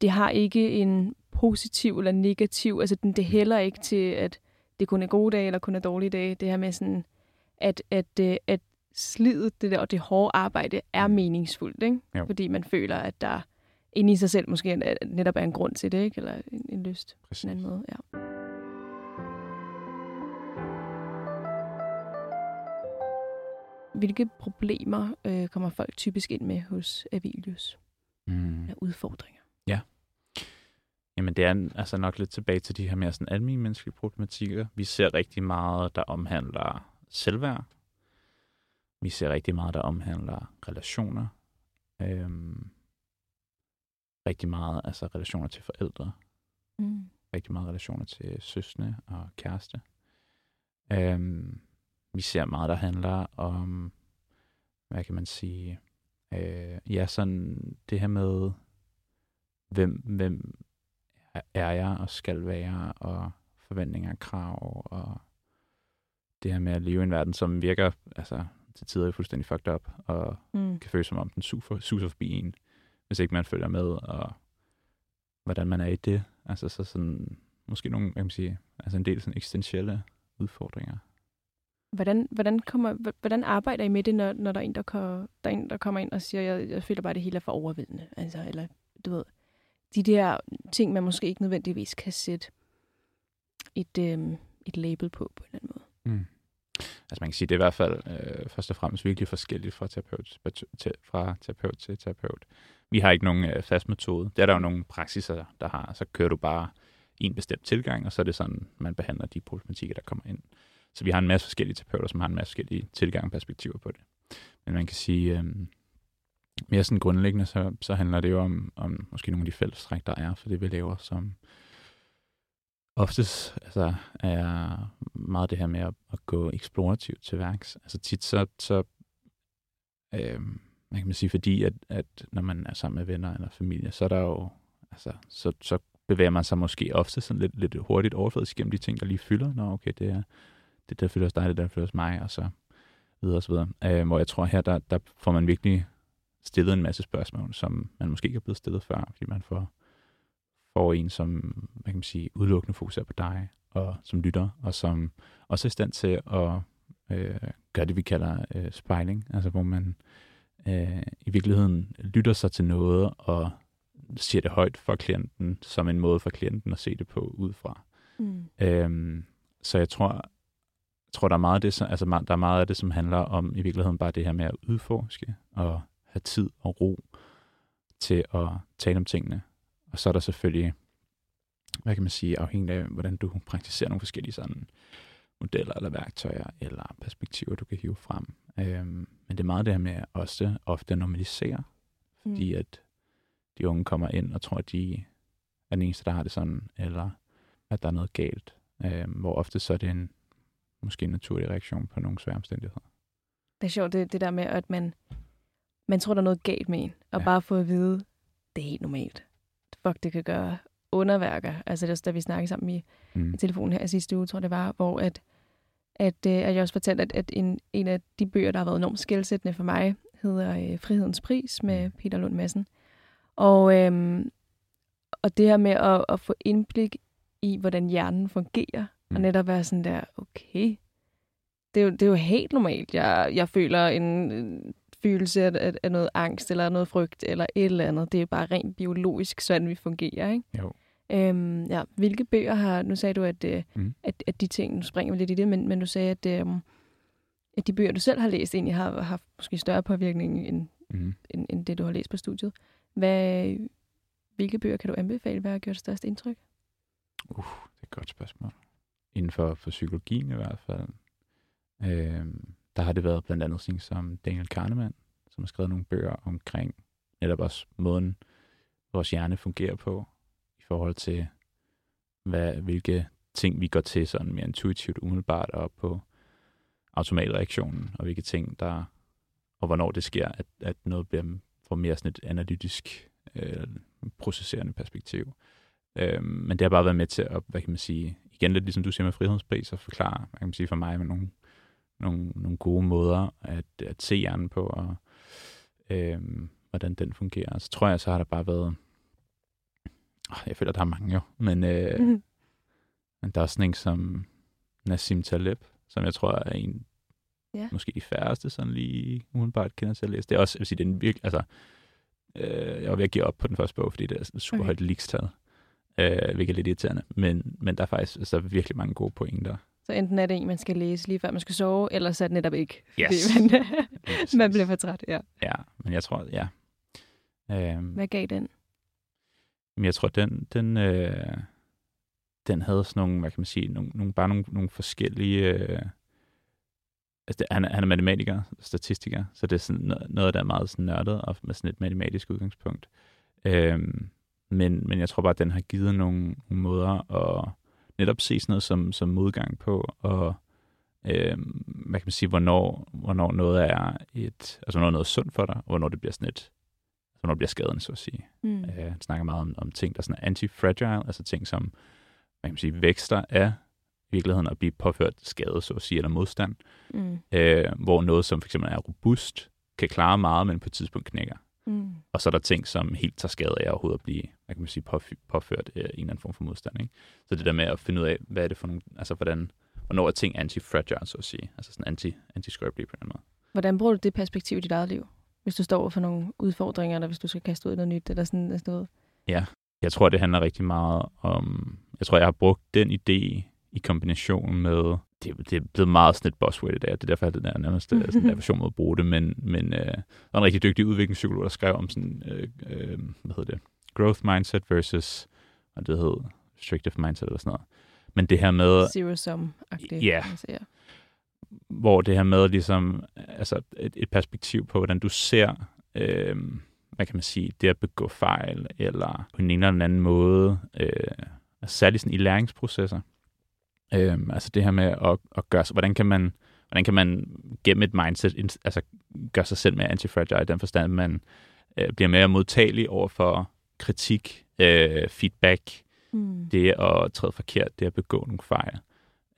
det har ikke en positiv eller negativ, altså den, det hælder ikke til, at det kun er gode dage eller kun er dårlige dage. Det her med sådan, at, at, øh, at slidet det der, og det hårde arbejde er meningsfuldt, ikke? Jo. fordi man føler, at der inde i sig selv måske netop er en grund til det, ikke? eller en, en lyst på Præcis. en anden måde. Ja. Hvilke problemer øh, kommer folk typisk ind med hos Avilius? Mm. Eller udfordringer? Jamen det er altså nok lidt tilbage til de her mere sådan almindelige menneskelige problematikker. Vi ser rigtig meget, der omhandler selvværd. Vi ser rigtig meget, der omhandler relationer. Øhm, rigtig meget altså relationer til forældre. Mm. Rigtig meget relationer til søsne og kæreste. Øhm, vi ser meget, der handler om, hvad kan man sige, øh, ja, sådan det her med, hvem, hvem er jeg og skal være, og forventninger og krav, og det her med at leve i en verden, som virker altså, til tider fuldstændig fucked up, og Mm. kan føles som om den suser, suser forbi en, hvis ikke man følger med, og hvordan man er i det. Altså så sådan, måske nogle, kan man sige, altså en del sådan eksistentielle udfordringer. Hvordan, hvordan, kommer, hvordan arbejder I med det, når, når der, er en, der, kommer, der er en, der kommer ind og siger, jeg, jeg føler bare, at det hele er for overvældende? Altså, eller du ved, de der ting, man måske ikke nødvendigvis kan sætte et, øh, et label på, på en eller anden måde. Mm. Altså man kan sige, det er i hvert fald øh, først og fremmest virkelig forskelligt fra terapeut, til, fra terapeut til terapeut. Vi har ikke nogen øh, fast metode. Det er der jo nogle praksiser, der har. Så kører du bare en bestemt tilgang, og så er det sådan, man behandler de problematikker, der kommer ind. Så vi har en masse forskellige terapeuter, som har en masse forskellige tilgang og perspektiver på det. Men man kan sige, øh, mere sådan grundlæggende, så, så handler det jo om, om måske nogle af de fællestræk, der er for det, vi laver, som oftest altså, er meget det her med at, at gå eksplorativt til værks. Altså tit så, så øh, man kan man sige, fordi at, at når man er sammen med venner eller familie, så er der jo, altså, så, så bevæger man sig måske ofte sådan lidt, lidt hurtigt overfladisk gennem de ting, der lige fylder. Nå, okay, det er det, der fylder hos dig, det der hos mig, og så videre og så videre. Øh, hvor jeg tror her, der, der får man virkelig stillet en masse spørgsmål, som man måske ikke er blevet stillet før, fordi man får, får en, som hvad kan man sige, udelukkende fokuserer på dig, og som lytter, og som også er i stand til at øh, gøre det, vi kalder øh, spejling, altså hvor man øh, i virkeligheden lytter sig til noget, og siger det højt for klienten, som en måde for klienten at se det på udefra. Mm. Øhm, så jeg tror, jeg tror, der er meget af det, som, altså der er meget af det, som handler om i virkeligheden bare det her med at udforske og have tid og ro til at tale om tingene. Og så er der selvfølgelig, hvad kan man sige, afhængig af, hvordan du praktiserer nogle forskellige sådan modeller eller værktøjer eller perspektiver, du kan hive frem. Øhm, men det er meget det her med også ofte normalisere, fordi Mm. at de unge kommer ind og tror, at de er den eneste, der har det sådan, eller at der er noget galt. Øhm, hvor ofte så er det en måske en naturlig reaktion på nogle svære omstændigheder. Det er sjovt, det, det der med, at man, man tror, der er noget galt med en, og Ja. bare få at vide, det er helt normalt. Fuck, det kan gøre underværker. Altså det er også, da vi snakkede sammen i, Mm. i telefonen her sidste uge, tror det var, hvor at, at, øh, at jeg også fortalte, at, at en, en af de bøger, der har været enormt skældsættende for mig, hedder øh, Frihedens Pris med Mm. Peter Lund Madsen. Og, øhm, og det her med at, at få indblik i, hvordan hjernen fungerer, mm. Og netop være sådan der, okay, det er jo, det er jo helt normalt. Jeg, jeg føler en følelse af, af, af noget angst, eller noget frygt, eller et eller andet. Det er bare rent biologisk, sådan vi fungerer, ikke? Jo. Øhm, ja. Hvilke bøger har... Nu sagde du, at, øh, Mm. at, at de ting... Nu springer vi lidt i det, men, men du sagde, at, øh, at de bøger, du selv har læst, egentlig har haft måske større påvirkning end, Mm. end, end det, du har læst på studiet. Hvad, hvilke bøger kan du anbefale? Hvad har gjort det største indtryk? Uh, det er et godt spørgsmål. Inden for, for psykologien i hvert fald, øh, der har det været blandt andet ting som Daniel Kahneman, som har skrevet nogle bøger omkring netop også måden, vores hjerne fungerer på, i forhold til, hvad, hvilke ting vi går til sådan mere intuitivt, umiddelbart og på automatreaktionen, og hvilke ting, der, og hvornår det sker, at, at noget bliver, får mere sådan et analytisk, øh, processerende perspektiv. Øh, men det har bare været med til at, hvad kan man sige, igen lidt ligesom du siger med frihedspris, at forklare, hvad kan man sige for mig, med nogle, nogle, nogle gode måder at, at se hjernen på, og øhm, hvordan den fungerer. Så tror jeg, så har der bare været, oh, jeg føler, der er mange jo, men, øh, Mhm. men der er sådan en som Nassim Taleb, som jeg tror er en, Ja. måske de færreste, sådan lige umiddelbart kender til at læse. Det er også, jeg vil sige, det er en virkelig, altså, øh, jeg var ved at give op på den første bog, fordi det er super Okay. højt likstal, øh, hvilket er lidt irriterende. Men, men der er faktisk altså, virkelig mange gode pointer Så enten er det en, man skal læse lige før man skal sove, eller så er det netop ikke, fordi Yes. man, man bliver for træt. Ja. Ja, men jeg tror, ja. Øhm, Hvad gav den? Men jeg tror, den, den, øh, den havde sådan nogle, hvad kan man sige, nogle, nogle, bare nogle, nogle forskellige... Øh, altså det, han, han er matematiker, statistiker, så det er sådan noget, noget der er meget sådan nørdet og med sådan et matematisk udgangspunkt. Øhm, men, men jeg tror bare, at den har givet nogle, nogle måder at netop se sådan noget som, som modgang på, og øhm, hvad kan man sige, hvornår, hvornår noget er et, altså hvornår noget er sundt for dig, og hvornår det bliver sådan et, hvornår det bliver skadende, så at sige. Mm. Øh, han snakker meget om, om ting, der er sådan er anti-fragile, altså ting, som hvad kan man sige, vækster af i virkeligheden at blive påført skade, så at sige, eller modstand. Mm. Øh, hvor noget, som for eksempel er robust, kan klare meget, men på et tidspunkt knækker. Og så er der ting, som helt tager skade af overhovedet at blive, hvad kan man sige, påf- påført øh, en eller anden form for modstand. Ikke? Så det der med at finde ud af, hvad er det for nogle, altså hvordan, hvornår er ting anti-fragile, så at sige, altså sådan anti, anti-skrøbelige på eller anden måde. Hvordan bruger du det perspektiv i dit eget liv? Hvis du står over for nogle udfordringer, eller hvis du skal kaste ud i noget nyt, eller sådan, sådan noget. Jeg tror, det handler rigtig meget om... Jeg tror, jeg har brugt den idé i kombination med... Det, det er blevet meget sådan et buzzword i dag, og det er derfor, at det er nærmest øh, sådan en version mod at bruge det, men, men øh, der er en rigtig dygtig udviklingspsykolog, der skrev om sådan, øh, øh, hvad hedder det, growth mindset versus, og det hed restrictive mindset eller sådan noget. Men det her med. Ja. Altså, ja. hvor det her med ligesom, altså et, et perspektiv på, hvordan du ser, øh, hvad kan man sige, det at begå fejl, eller på en eller anden måde, øh, altså særligt sådan i læringsprocesser. Øh, altså det her med at, at gøre, hvordan kan man, hvordan kan man gennem et mindset, ind- altså gøre sig selv mere antifragile i den forstand, at man øh, bliver mere modtagelig over for kritik, øh, feedback, Mm. det at træde forkert, det at begå nogle fejl.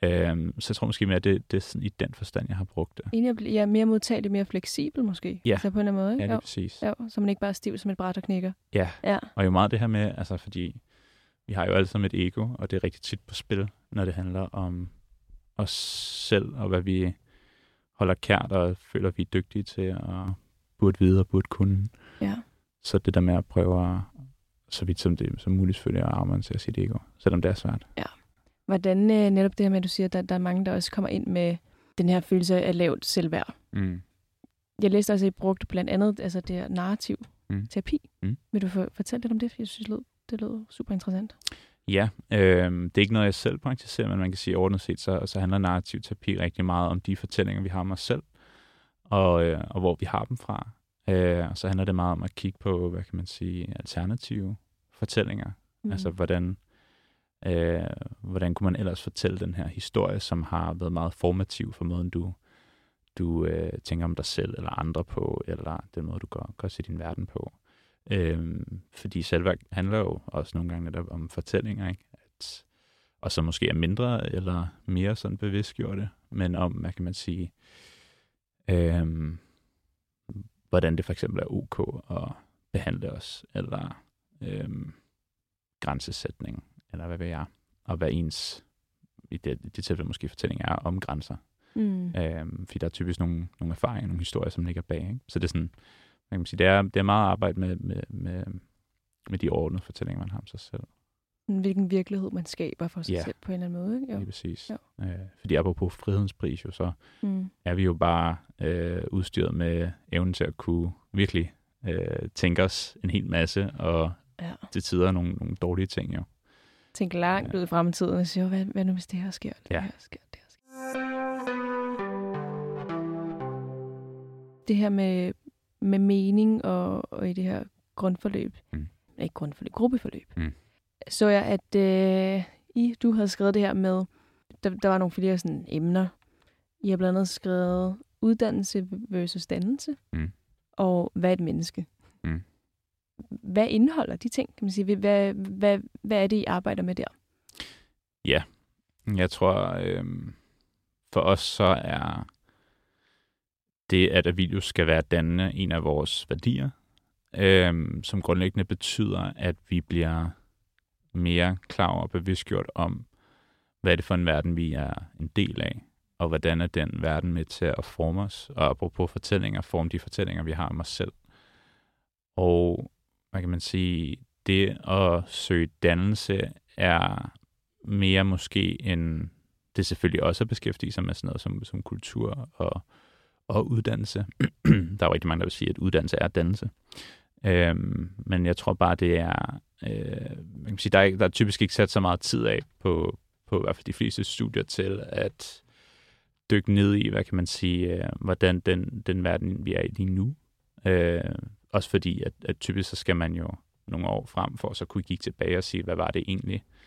Øhm, så jeg tror måske mere, at det, det er sådan i den forstand, jeg har brugt det. Egentlig at blive ja, mere modtagelig, mere fleksibel måske. Ja. Altså på en eller anden måde, Ja, ikke? det er jo. præcis. jo. Så man ikke bare er stiv som et bræt og knækker. Ja. Ja. Og jo meget det her med, altså fordi vi har jo alle sammen et ego, og det er rigtig tit på spil, når det handler om os selv, og hvad vi holder kært, og føler, vi er dygtige til, og burde vide og burde kunne. Ja. Så det der med at prøve at, så vidt som det som muligt selvfølgelig at afmontere sit ego, selvom det er svært. Hvordan øh, netop det her med, at du siger, at der, der er mange, der også kommer ind med den her følelse af lavt selvværd. Mm. Jeg læste også, at I brugte blandt andet altså det her narrativ Mm. terapi. Mm. Vil du for, fortælle lidt om det? For jeg synes, det lød, det lød super interessant. Ja, øh, det er ikke noget, jeg selv praktiserer, men man kan sige overordnet set, så, så handler narrativ terapi rigtig meget om de fortællinger, vi har om os selv, og, øh, og hvor vi har dem fra. Øh, og så handler det meget om at kigge på, hvad kan man sige, alternative fortællinger. Mm. Altså, hvordan, øh, hvordan kunne man ellers fortælle den her historie, som har været meget formativ for måden, du, du øh, tænker om dig selv eller andre på, eller den måde, du går, går til din verden på. Øhm, fordi selvværk handler jo også nogle gange netop om fortællinger, ikke? At, og så måske er mindre eller mere sådan bevidstgjorte, men om, hvad kan man sige, øhm, hvordan det for eksempel er ok at behandle os, eller øhm, grænsesætning, eller hvad ved jeg, og hvad ens, i det, i det tilfælde måske fortælling er om grænser. Mm. Øhm, fordi der er typisk nogle, nogle erfaringer, nogle historier, som ligger bag. Ikke? Så det er sådan, hvad kan man sige, det er, det er meget arbejde med, med, med, med de ordnede fortællinger, man har om sig selv. Hvilken virkelighed man skaber for sig Ja. selv på en eller anden måde. Ikke? Lige Jo. præcis. Jo. Øh, fordi apropos frihedens pris, jo, så Mm. er vi jo bare øh, udstyret med evnen til at kunne virkelig øh, tænke os en hel masse, og Ja. til tider nogle, nogle dårlige ting jo. Tænk langt Ja. ud i fremtiden og sige, hvad, hvad nu hvis det her sker? Det Ja. her sker, det her sker. Det her med, med mening og, og i det her grundforløb, Mm. ikke grundforløb, gruppeforløb, Mm. så jeg, at øh, I, du havde skrevet det her med, der, der var nogle flere sådan, emner. I har blandt andet skrevet uddannelse versus dannelse, Mm. og hvad er et menneske? Mm. Hvad indeholder de ting, kan man sige? Hvad, hvad, hvad er det, I arbejder med der? Jeg tror, øh, for os så er det, at Avilius skal være dannende, en af vores værdier, øh, som grundlæggende betyder, at vi bliver mere klar over og bevidstgjort om, hvad er det for en verden, vi er en del af, og hvordan er den verden med til at forme os, og apropos fortællinger, forme de fortællinger, vi har om os selv. Og hvad kan man sige, det at søge dannelse er mere måske en det selvfølgelig også at beskæftige sig med sådan noget som, som kultur og, og uddannelse. der er jo rigtig mange, der vil sige, at uddannelse er dannelse. Øhm, men jeg tror bare, det er... Øh, man kan sige, der, er, der er typisk ikke sat så meget tid af på, på i hvert fald de fleste studier til at dykke ned i, hvad kan man sige, øh, hvordan den, den verden, vi er i lige nu. Øh, også fordi, at, at typisk så skal man jo nogle år frem for så kunne kigge tilbage og sige, hvad var det egentlig, øh,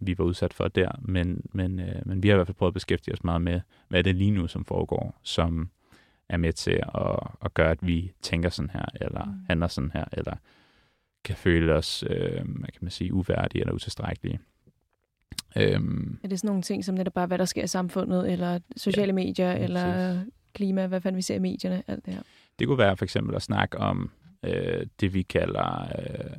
vi var udsat for der. Men, men, øh, men vi har i hvert fald prøvet at beskæftige os meget med, hvad det lige nu, som foregår, som er med til at, at gøre, at vi tænker sådan her, eller mm. handler sådan her, eller kan føle os, øh, hvad kan man sige, uværdige eller utilstrækkelige. Øhm, er det sådan nogle ting, som netop bare, hvad der sker i samfundet, eller sociale ja, medier, ja, eller præcis. klima, hvad fanden vi ser i medierne, alt det her? Det kunne være for eksempel at snakke om øh, det, vi kalder øh,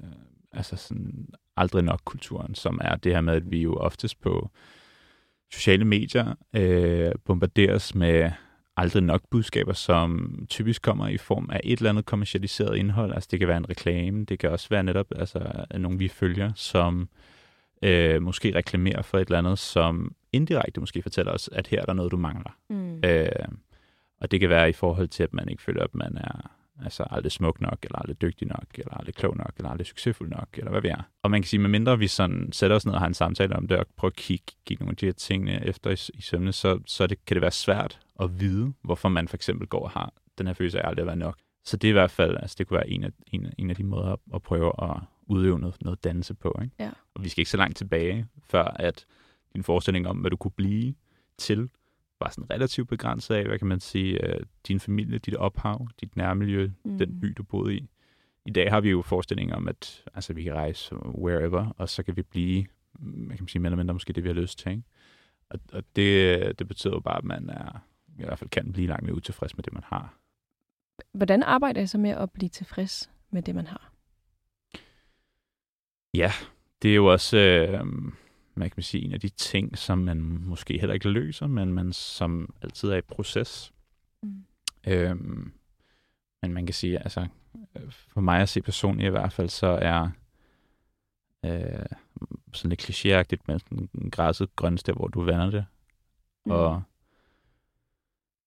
altså sådan aldrig nok kulturen, som er det her med, at vi jo oftest på sociale medier øh, bombarderes med aldrig nok budskaber, som typisk kommer i form af et eller andet kommercialiseret indhold. Altså det kan være en reklame, det kan også være netop altså, nogen, vi følger, som øh, måske reklamerer for et eller andet, som indirekte måske fortæller os, at her er der noget, du mangler. Mm. Øh, og det kan være i forhold til, at man ikke føler, at man er altså aldrig smuk nok, eller aldrig dygtig nok, eller aldrig klog nok, eller aldrig succesfuld nok, eller hvad vi er. Og man kan sige, at mindre vi sådan sætter os ned og har en samtale om det, og prøver at kigge, kigge nogle af de her tingene efter i, i sømne, så, så det, kan det være svært at vide, hvorfor man for eksempel går og har den her følelse af aldrig at være nok. Så det er i hvert fald, altså det kunne være en af, en, en af de måder at, at prøve at udøve noget, noget dannelse på. Ikke? Ja. Og vi skal ikke så langt tilbage, før at din forestilling om, hvad du kunne blive til, var sådan relativt begrænset af, hvad kan man sige, uh, din familie, dit ophav, dit nærmiljø, mm. den by, du boede i. I dag har vi jo forestillinger om, at altså, vi kan rejse wherever, og så kan vi blive, man kan sige, mere eller mindre måske det, vi har lyst til. Ikke? Og, og det, det betyder jo bare, at man er, i hvert fald kan blive langt mere utilfreds med det, man har. Hvordan arbejder I så med at blive tilfreds med det, man har? Ja, det er jo også, øh, man kan sige, en af de ting, som man måske heller ikke løser, men man som altid er i proces. Mm. Øhm, men man kan sige, altså, for mig at se personligt i hvert fald, så er øh, sådan lidt klichéagtigt med en græsset grønste, hvor du vander det. Mm. Og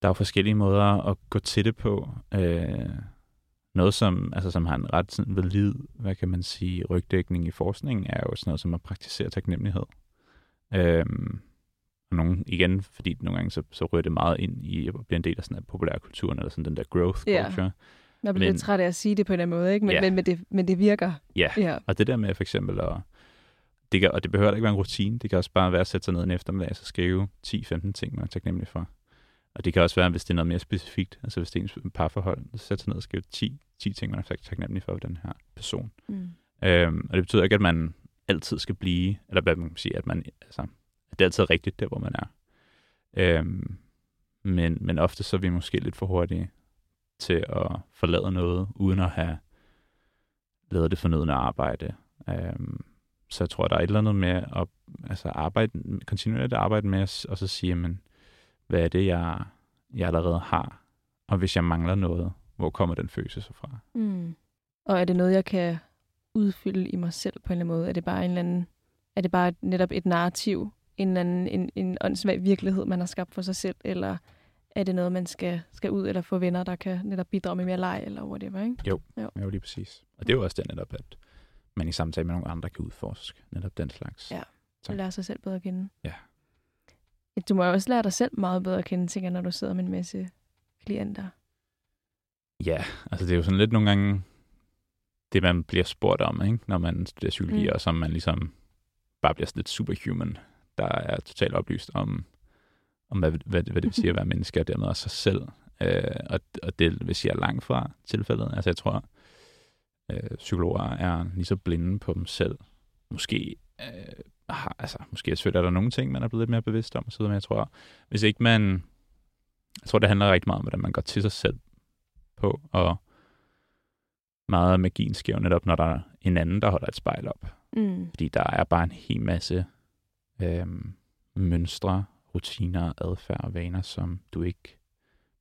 der er jo forskellige måder at gå til det på. Øh, noget, som, altså, som har en ret sådan, valid, hvad kan man sige, rygdækning i forskningen, er jo sådan noget som at praktisere taknemmelighed. Øhm, og nogle, igen, fordi nogle gange så, så rører det meget ind i at blive en del af sådan en populærkulturen, eller sådan den der growth culture. Ja. Jeg bliver lidt træt af at sige det på den måde, ikke? Men, ja. men, men, det, men det virker. Ja. ja, og det der med for eksempel at det kan, og det behøver ikke være en rutine. Det kan også bare være at sætte sig ned en eftermiddag og skrive 10-15 ting, man er taknemmelig for. Og det kan også være, hvis det er noget mere specifikt. Altså hvis det er en parforhold, så sætte sig ned og skrive 10, 10 ting, man er taknemmelig for den her person. Mm. Øhm, og det betyder ikke, at man altid skal blive, eller hvad man kan sige, at, man, altså, at det er altid rigtigt der, hvor man er. Øhm, men, men ofte så er vi måske lidt for hurtige til at forlade noget, uden at have lavet det fornødende arbejde. Øhm, så jeg tror, der er et eller andet med at altså arbejde, kontinuerligt arbejde med at og så sige, men, hvad er det, jeg, jeg allerede har? Og hvis jeg mangler noget, hvor kommer den følelse så fra? Mm. Og er det noget, jeg kan udfylde i mig selv på en eller anden måde? Er det bare en eller anden, er det bare netop et narrativ, en eller anden en, en åndssvag virkelighed, man har skabt for sig selv, eller er det noget, man skal, skal ud eller få venner, der kan netop bidrage med mere leg, eller whatever, ikke? Jo, jo. jo lige præcis. Og det er jo også det netop, at man i samtale med nogle andre kan udforske netop den slags. Ja, så lære sig selv bedre at kende. Ja. Du må jo også lære dig selv meget bedre at kende, tænker når du sidder med en masse klienter. Ja, altså det er jo sådan lidt nogle gange det, man bliver spurgt om, ikke? når man studerer psykologi, mm. og som man ligesom bare bliver sådan lidt superhuman, der er totalt oplyst om, om hvad, hvad, hvad det vil sige at være menneske, og dermed også sig selv. Øh, og, og det vil sige er langt fra tilfældet. Altså jeg tror, øh, psykologer er lige så blinde på dem selv. Måske øh, har, altså, måske er der nogle ting, man er blevet lidt mere bevidst om, og så videre, men jeg tror, hvis ikke man, jeg tror, det handler rigtig meget om, hvordan man går til sig selv på, og meget af magien sker jo netop, når der er en anden, der holder et spejl op. Mm. Fordi der er bare en hel masse øhm, mønstre, rutiner, adfærd og vaner, som du ikke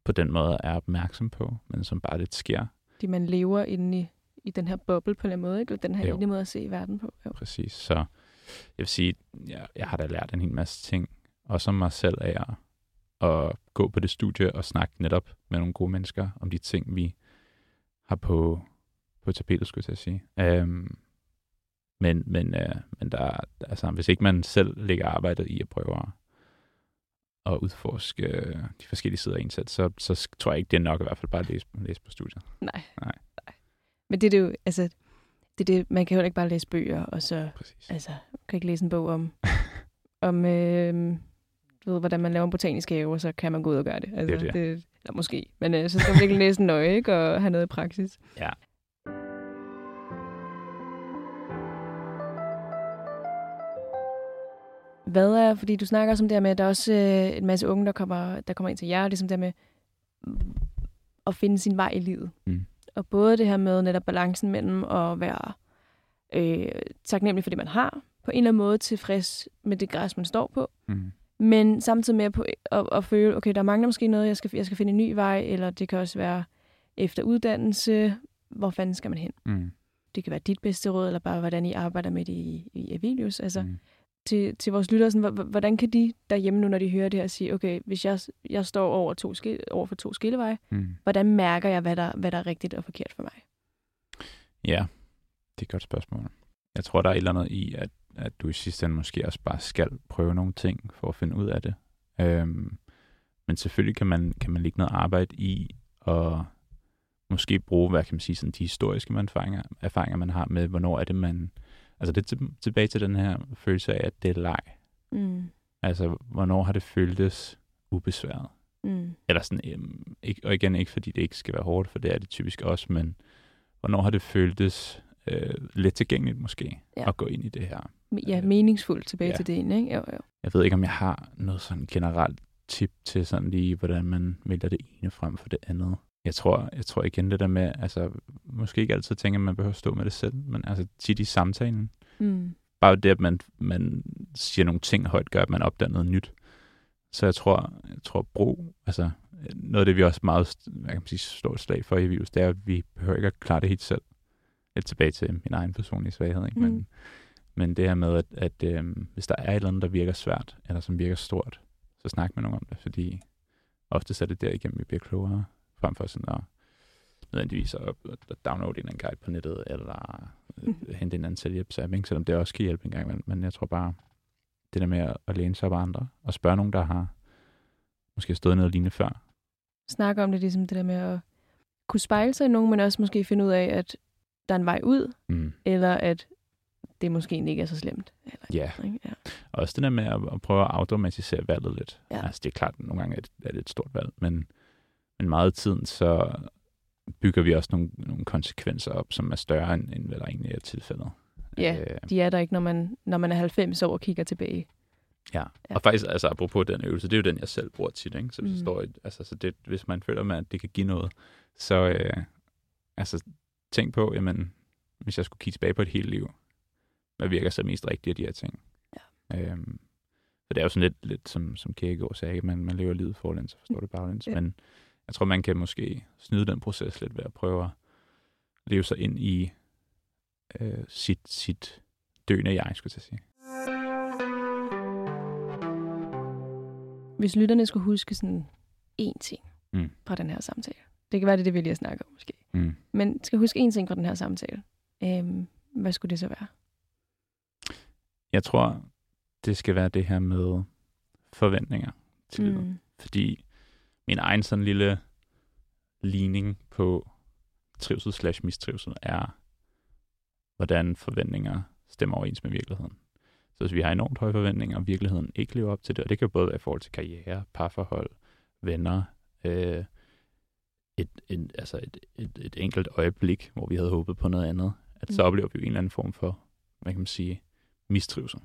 på den måde er opmærksom på, men som bare lidt sker. De man lever inde i, i den her boble på en måde, ikke? den her ene måde at se verden på. Jo. Præcis, så jeg vil sige, jeg, jeg har da lært en hel masse ting og som mig selv af at, at gå på det studie og snakke netop med nogle gode mennesker om de ting, vi har på, på tapetet, skulle jeg sige. Um, men, men, uh, men der, altså, hvis ikke man selv lægger arbejdet i at prøve at, at udforske uh, de forskellige sider af selv, så, så tror jeg ikke, det er nok i hvert fald bare at læse, læse på studiet. Nej. Nej. Nej. Men det er det jo, altså, det er det, man kan jo ikke bare læse bøger, og så, Præcis. altså, kan ikke læse en bog om, om øh, ved, hvordan man laver en botanisk have, og så kan man gå ud og gøre det. Altså, Det er det. det eller måske, men øh, så skal man virkelig læse den nøje, ikke, og have noget i praksis. Ja. Hvad er, fordi du snakker også om det her med, at der er også øh, en masse unge, der kommer, der kommer ind til jer, ligesom det med at finde sin vej i livet. Mm. Og både det her med netop balancen mellem at være øh, taknemmelig for det, man har, på en eller anden måde tilfreds med det græs, man står på, Mm. Men samtidig med på, at, at føle, okay, der mangler måske noget, jeg skal, jeg skal finde en ny vej, eller det kan også være efter uddannelse, hvor fanden skal man hen? Mm. Det kan være dit bedste råd, eller bare hvordan I arbejder med det i, i Avilius. Altså, Mm. til, til vores lyttere, sådan, hvordan kan de derhjemme nu, når de hører det her, sige, okay, hvis jeg, jeg står over, to skil, over for to skilleveje, Mm. hvordan mærker jeg, hvad der, hvad der er rigtigt og forkert for mig? Ja, det er et godt spørgsmål. Jeg tror, der er et eller andet i, at, at du i sidste ende måske også bare skal prøve nogle ting for at finde ud af det. Øhm, men selvfølgelig kan man, kan man lægge noget arbejde i og måske bruge, hvad kan man sige, sådan de historiske man erfaringer, erfaringer, man har med, hvornår er det, man... Altså det er til, tilbage til den her følelse af, at det er leg. Mm. Altså, hvornår har det føltes ubesværet? Mm. Eller sådan, øhm, ikke, og igen ikke fordi det ikke skal være hårdt, for det er det typisk også, men hvornår har det føltes øh, let tilgængeligt måske, Ja. at gå ind i det her. Ja, Øh, meningsfuldt tilbage ja. til det ene, ikke? Jo, jo. Jeg ved ikke, om jeg har noget sådan generelt tip til sådan lige, hvordan man vælger det ene frem for det andet. Jeg tror, jeg tror igen det der med, altså måske ikke altid tænke, at man behøver at stå med det selv, men altså tit i samtalen. Mm. Bare det, at man, man siger nogle ting højt, gør, at man opdager noget nyt. Så jeg tror, jeg tror brug, altså noget af det, vi også meget hvad kan man sige, slår et slag for i virus, det er, at vi behøver ikke at klare det helt selv. Lidt tilbage til min egen personlige svaghed, ikke? Mm. Men, men det her med, at, at øhm, hvis der er et eller andet, der virker svært, eller som virker stort, så snak med nogen om det, fordi ofte er det der igennem, vi bliver klogere, frem for sådan at nødvendigvis at, at downloade en guide på nettet, eller øh, hente en anden selvhjælpsapp, ikke? selvom det også kan hjælpe en gang imellem. Men jeg tror bare, det der med at, at læne sig op af andre, og spørge nogen, der har måske stået noget lignende før. Snakke om det, ligesom det der med at kunne spejle sig i nogen, men også måske finde ud af, at der er en vej ud, Mm. eller at det måske ikke er så slemt. Eller, Ja, ikke? ja. og også det der med at, at prøve at automatisere valget lidt. Ja. Altså det er klart, at nogle gange er det, er det et stort valg, men, men meget af tiden, så bygger vi også nogle, nogle konsekvenser op, som er større, end, end hvad der egentlig er tilfældet. Ja, Øh, De er der ikke, når man, når man er 90 år og kigger tilbage. Ja. ja, og faktisk, altså apropos den øvelse, det er jo den, jeg selv bruger tit, ikke? Så, hvis, Mm. står, altså, så det, hvis man føler, at det kan give noget, så øh, altså, tænk på, jamen, hvis jeg skulle kigge tilbage på et helt liv, hvad virker så mest rigtigt af de her ting? Ja. Øhm, så det er jo sådan lidt, lidt som, som Kierkegaard sagde, man, man lever livet forlæns og forstår det baglæns, ja. men jeg tror, man kan måske snyde den proces lidt ved at prøve at leve sig ind i øh, sit, sit døende jeg, skulle jeg sige. Hvis lytterne skulle huske sådan én ting Mm. fra den her samtale. Det kan være, det er det, vi lige har snakket om måske. Mm. Men skal huske én ting fra den her samtale. Øhm, hvad skulle det så være? Jeg tror, det skal være det her med forventninger til mm. livet. Fordi min egen sådan lille ligning på trivsel slash mistrivsel er, hvordan forventninger stemmer overens med virkeligheden. Så hvis vi har enormt høje forventninger, og virkeligheden ikke lever op til det, og det kan jo både være i forhold til karriere, parforhold, venner, øh, et, et, altså et, et, et enkelt øjeblik, hvor vi havde håbet på noget andet, at så Mm. oplever vi jo en eller anden form for, hvad kan man sige, mistrivsel.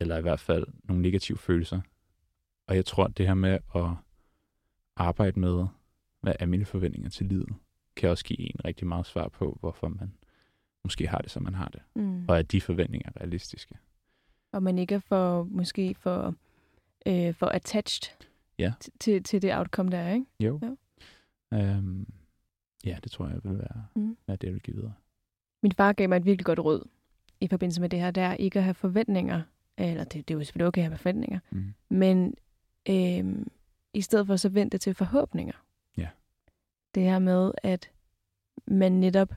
Eller i hvert fald nogle negative følelser. Og jeg tror, at det her med at arbejde med, hvad er mine forventninger til livet, kan også give en rigtig meget svar på, hvorfor man måske har det, som man har det. Mm. Og er de forventninger realistiske? Og man ikke er for, måske for, øh, for attached Ja. til, til det outcome, der er, ikke? Jo. Ja. Øhm, ja, det tror jeg vil være, Mm. være det, jeg vil give videre. Min far gav mig et virkelig godt råd i forbindelse med det her, det er ikke at have forventninger Eller det, det er jo selvfølgelig okay at have forventninger. Mm. Men øh, i stedet for så vente til forhåbninger. Ja. Det her med, at man netop,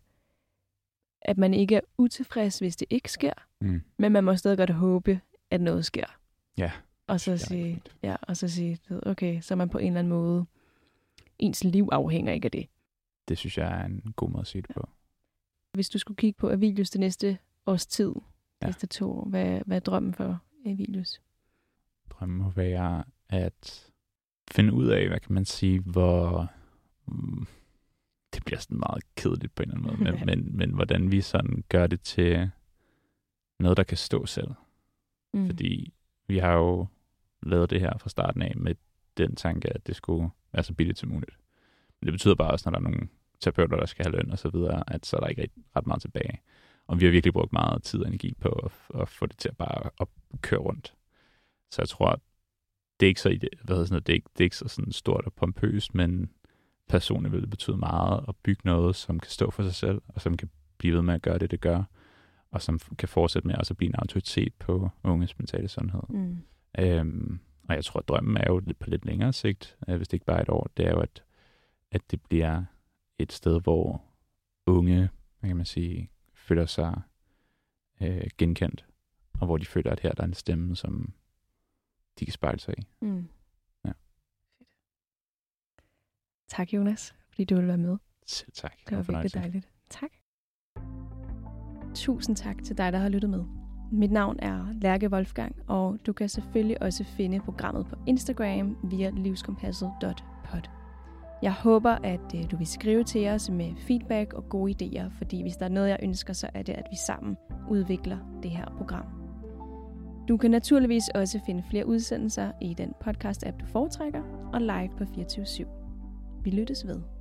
at man ikke er utilfreds, hvis det ikke sker, Mm. men man må stadig godt håbe, at noget sker. Ja. Og så sige, ja, og så sige, okay, så er man på en eller anden måde, ens liv afhænger ikke af det. Det synes jeg er en god måde at sige det på. Hvis du skulle kigge på Avilius det næste års tid, Ja. næste to år, hvad, hvad er drømmen for Avilius? Drømmen må være at finde ud af, hvad kan man sige, hvor... mm, Det bliver sådan meget kedeligt på en eller anden måde, men, men, men hvordan vi sådan gør det til noget, der kan stå selv. Mm. Fordi vi har jo lavet det her fra starten af med den tanke, at det skulle være så billigt som muligt. Men det betyder bare også, når der er nogle terapeuter, der skal have løn og så videre, at så er der ikke ret- meget tilbage. Og vi har virkelig brugt meget tid og energi på at, at få det til at bare at køre rundt. Så jeg tror, det er ikke så, hvad hedder sådan noget, det er ikke, det er ikke så sådan stort og pompøst, men personligt vil det betyde meget at bygge noget, som kan stå for sig selv, og som kan blive ved med at gøre det, det gør, og som kan fortsætte med også at blive en autoritet på unges mentale sundhed. Mm. Øhm, og jeg tror, at drømmen er jo på lidt længere sigt, øh, hvis det ikke bare er et år, det er jo, at, at det bliver et sted, hvor unge, hvad kan man sige, føler sig øh, genkendt, og hvor de føler, at her der er en stemme, som de kan spejle sig i. Mm. Ja. Fedt. Tak, Jonas, fordi du ville være med. Selv tak. Det var en virkelig fornøjelse. dejligt. Tak. Tusind tak til dig, der har lyttet med. Mit navn er Lærke Wolfgang, og du kan selvfølgelig også finde programmet på Instagram via livskompasset.pod. Jeg håber, at øh, du vil skrive til os med feedback og gode idéer, fordi hvis der er noget, jeg ønsker, så er det, at vi sammen udvikler det her program. Du kan naturligvis også finde flere udsendelser i den podcast-app, du foretrækker, og live på 24 /7. Vi lyttes ved.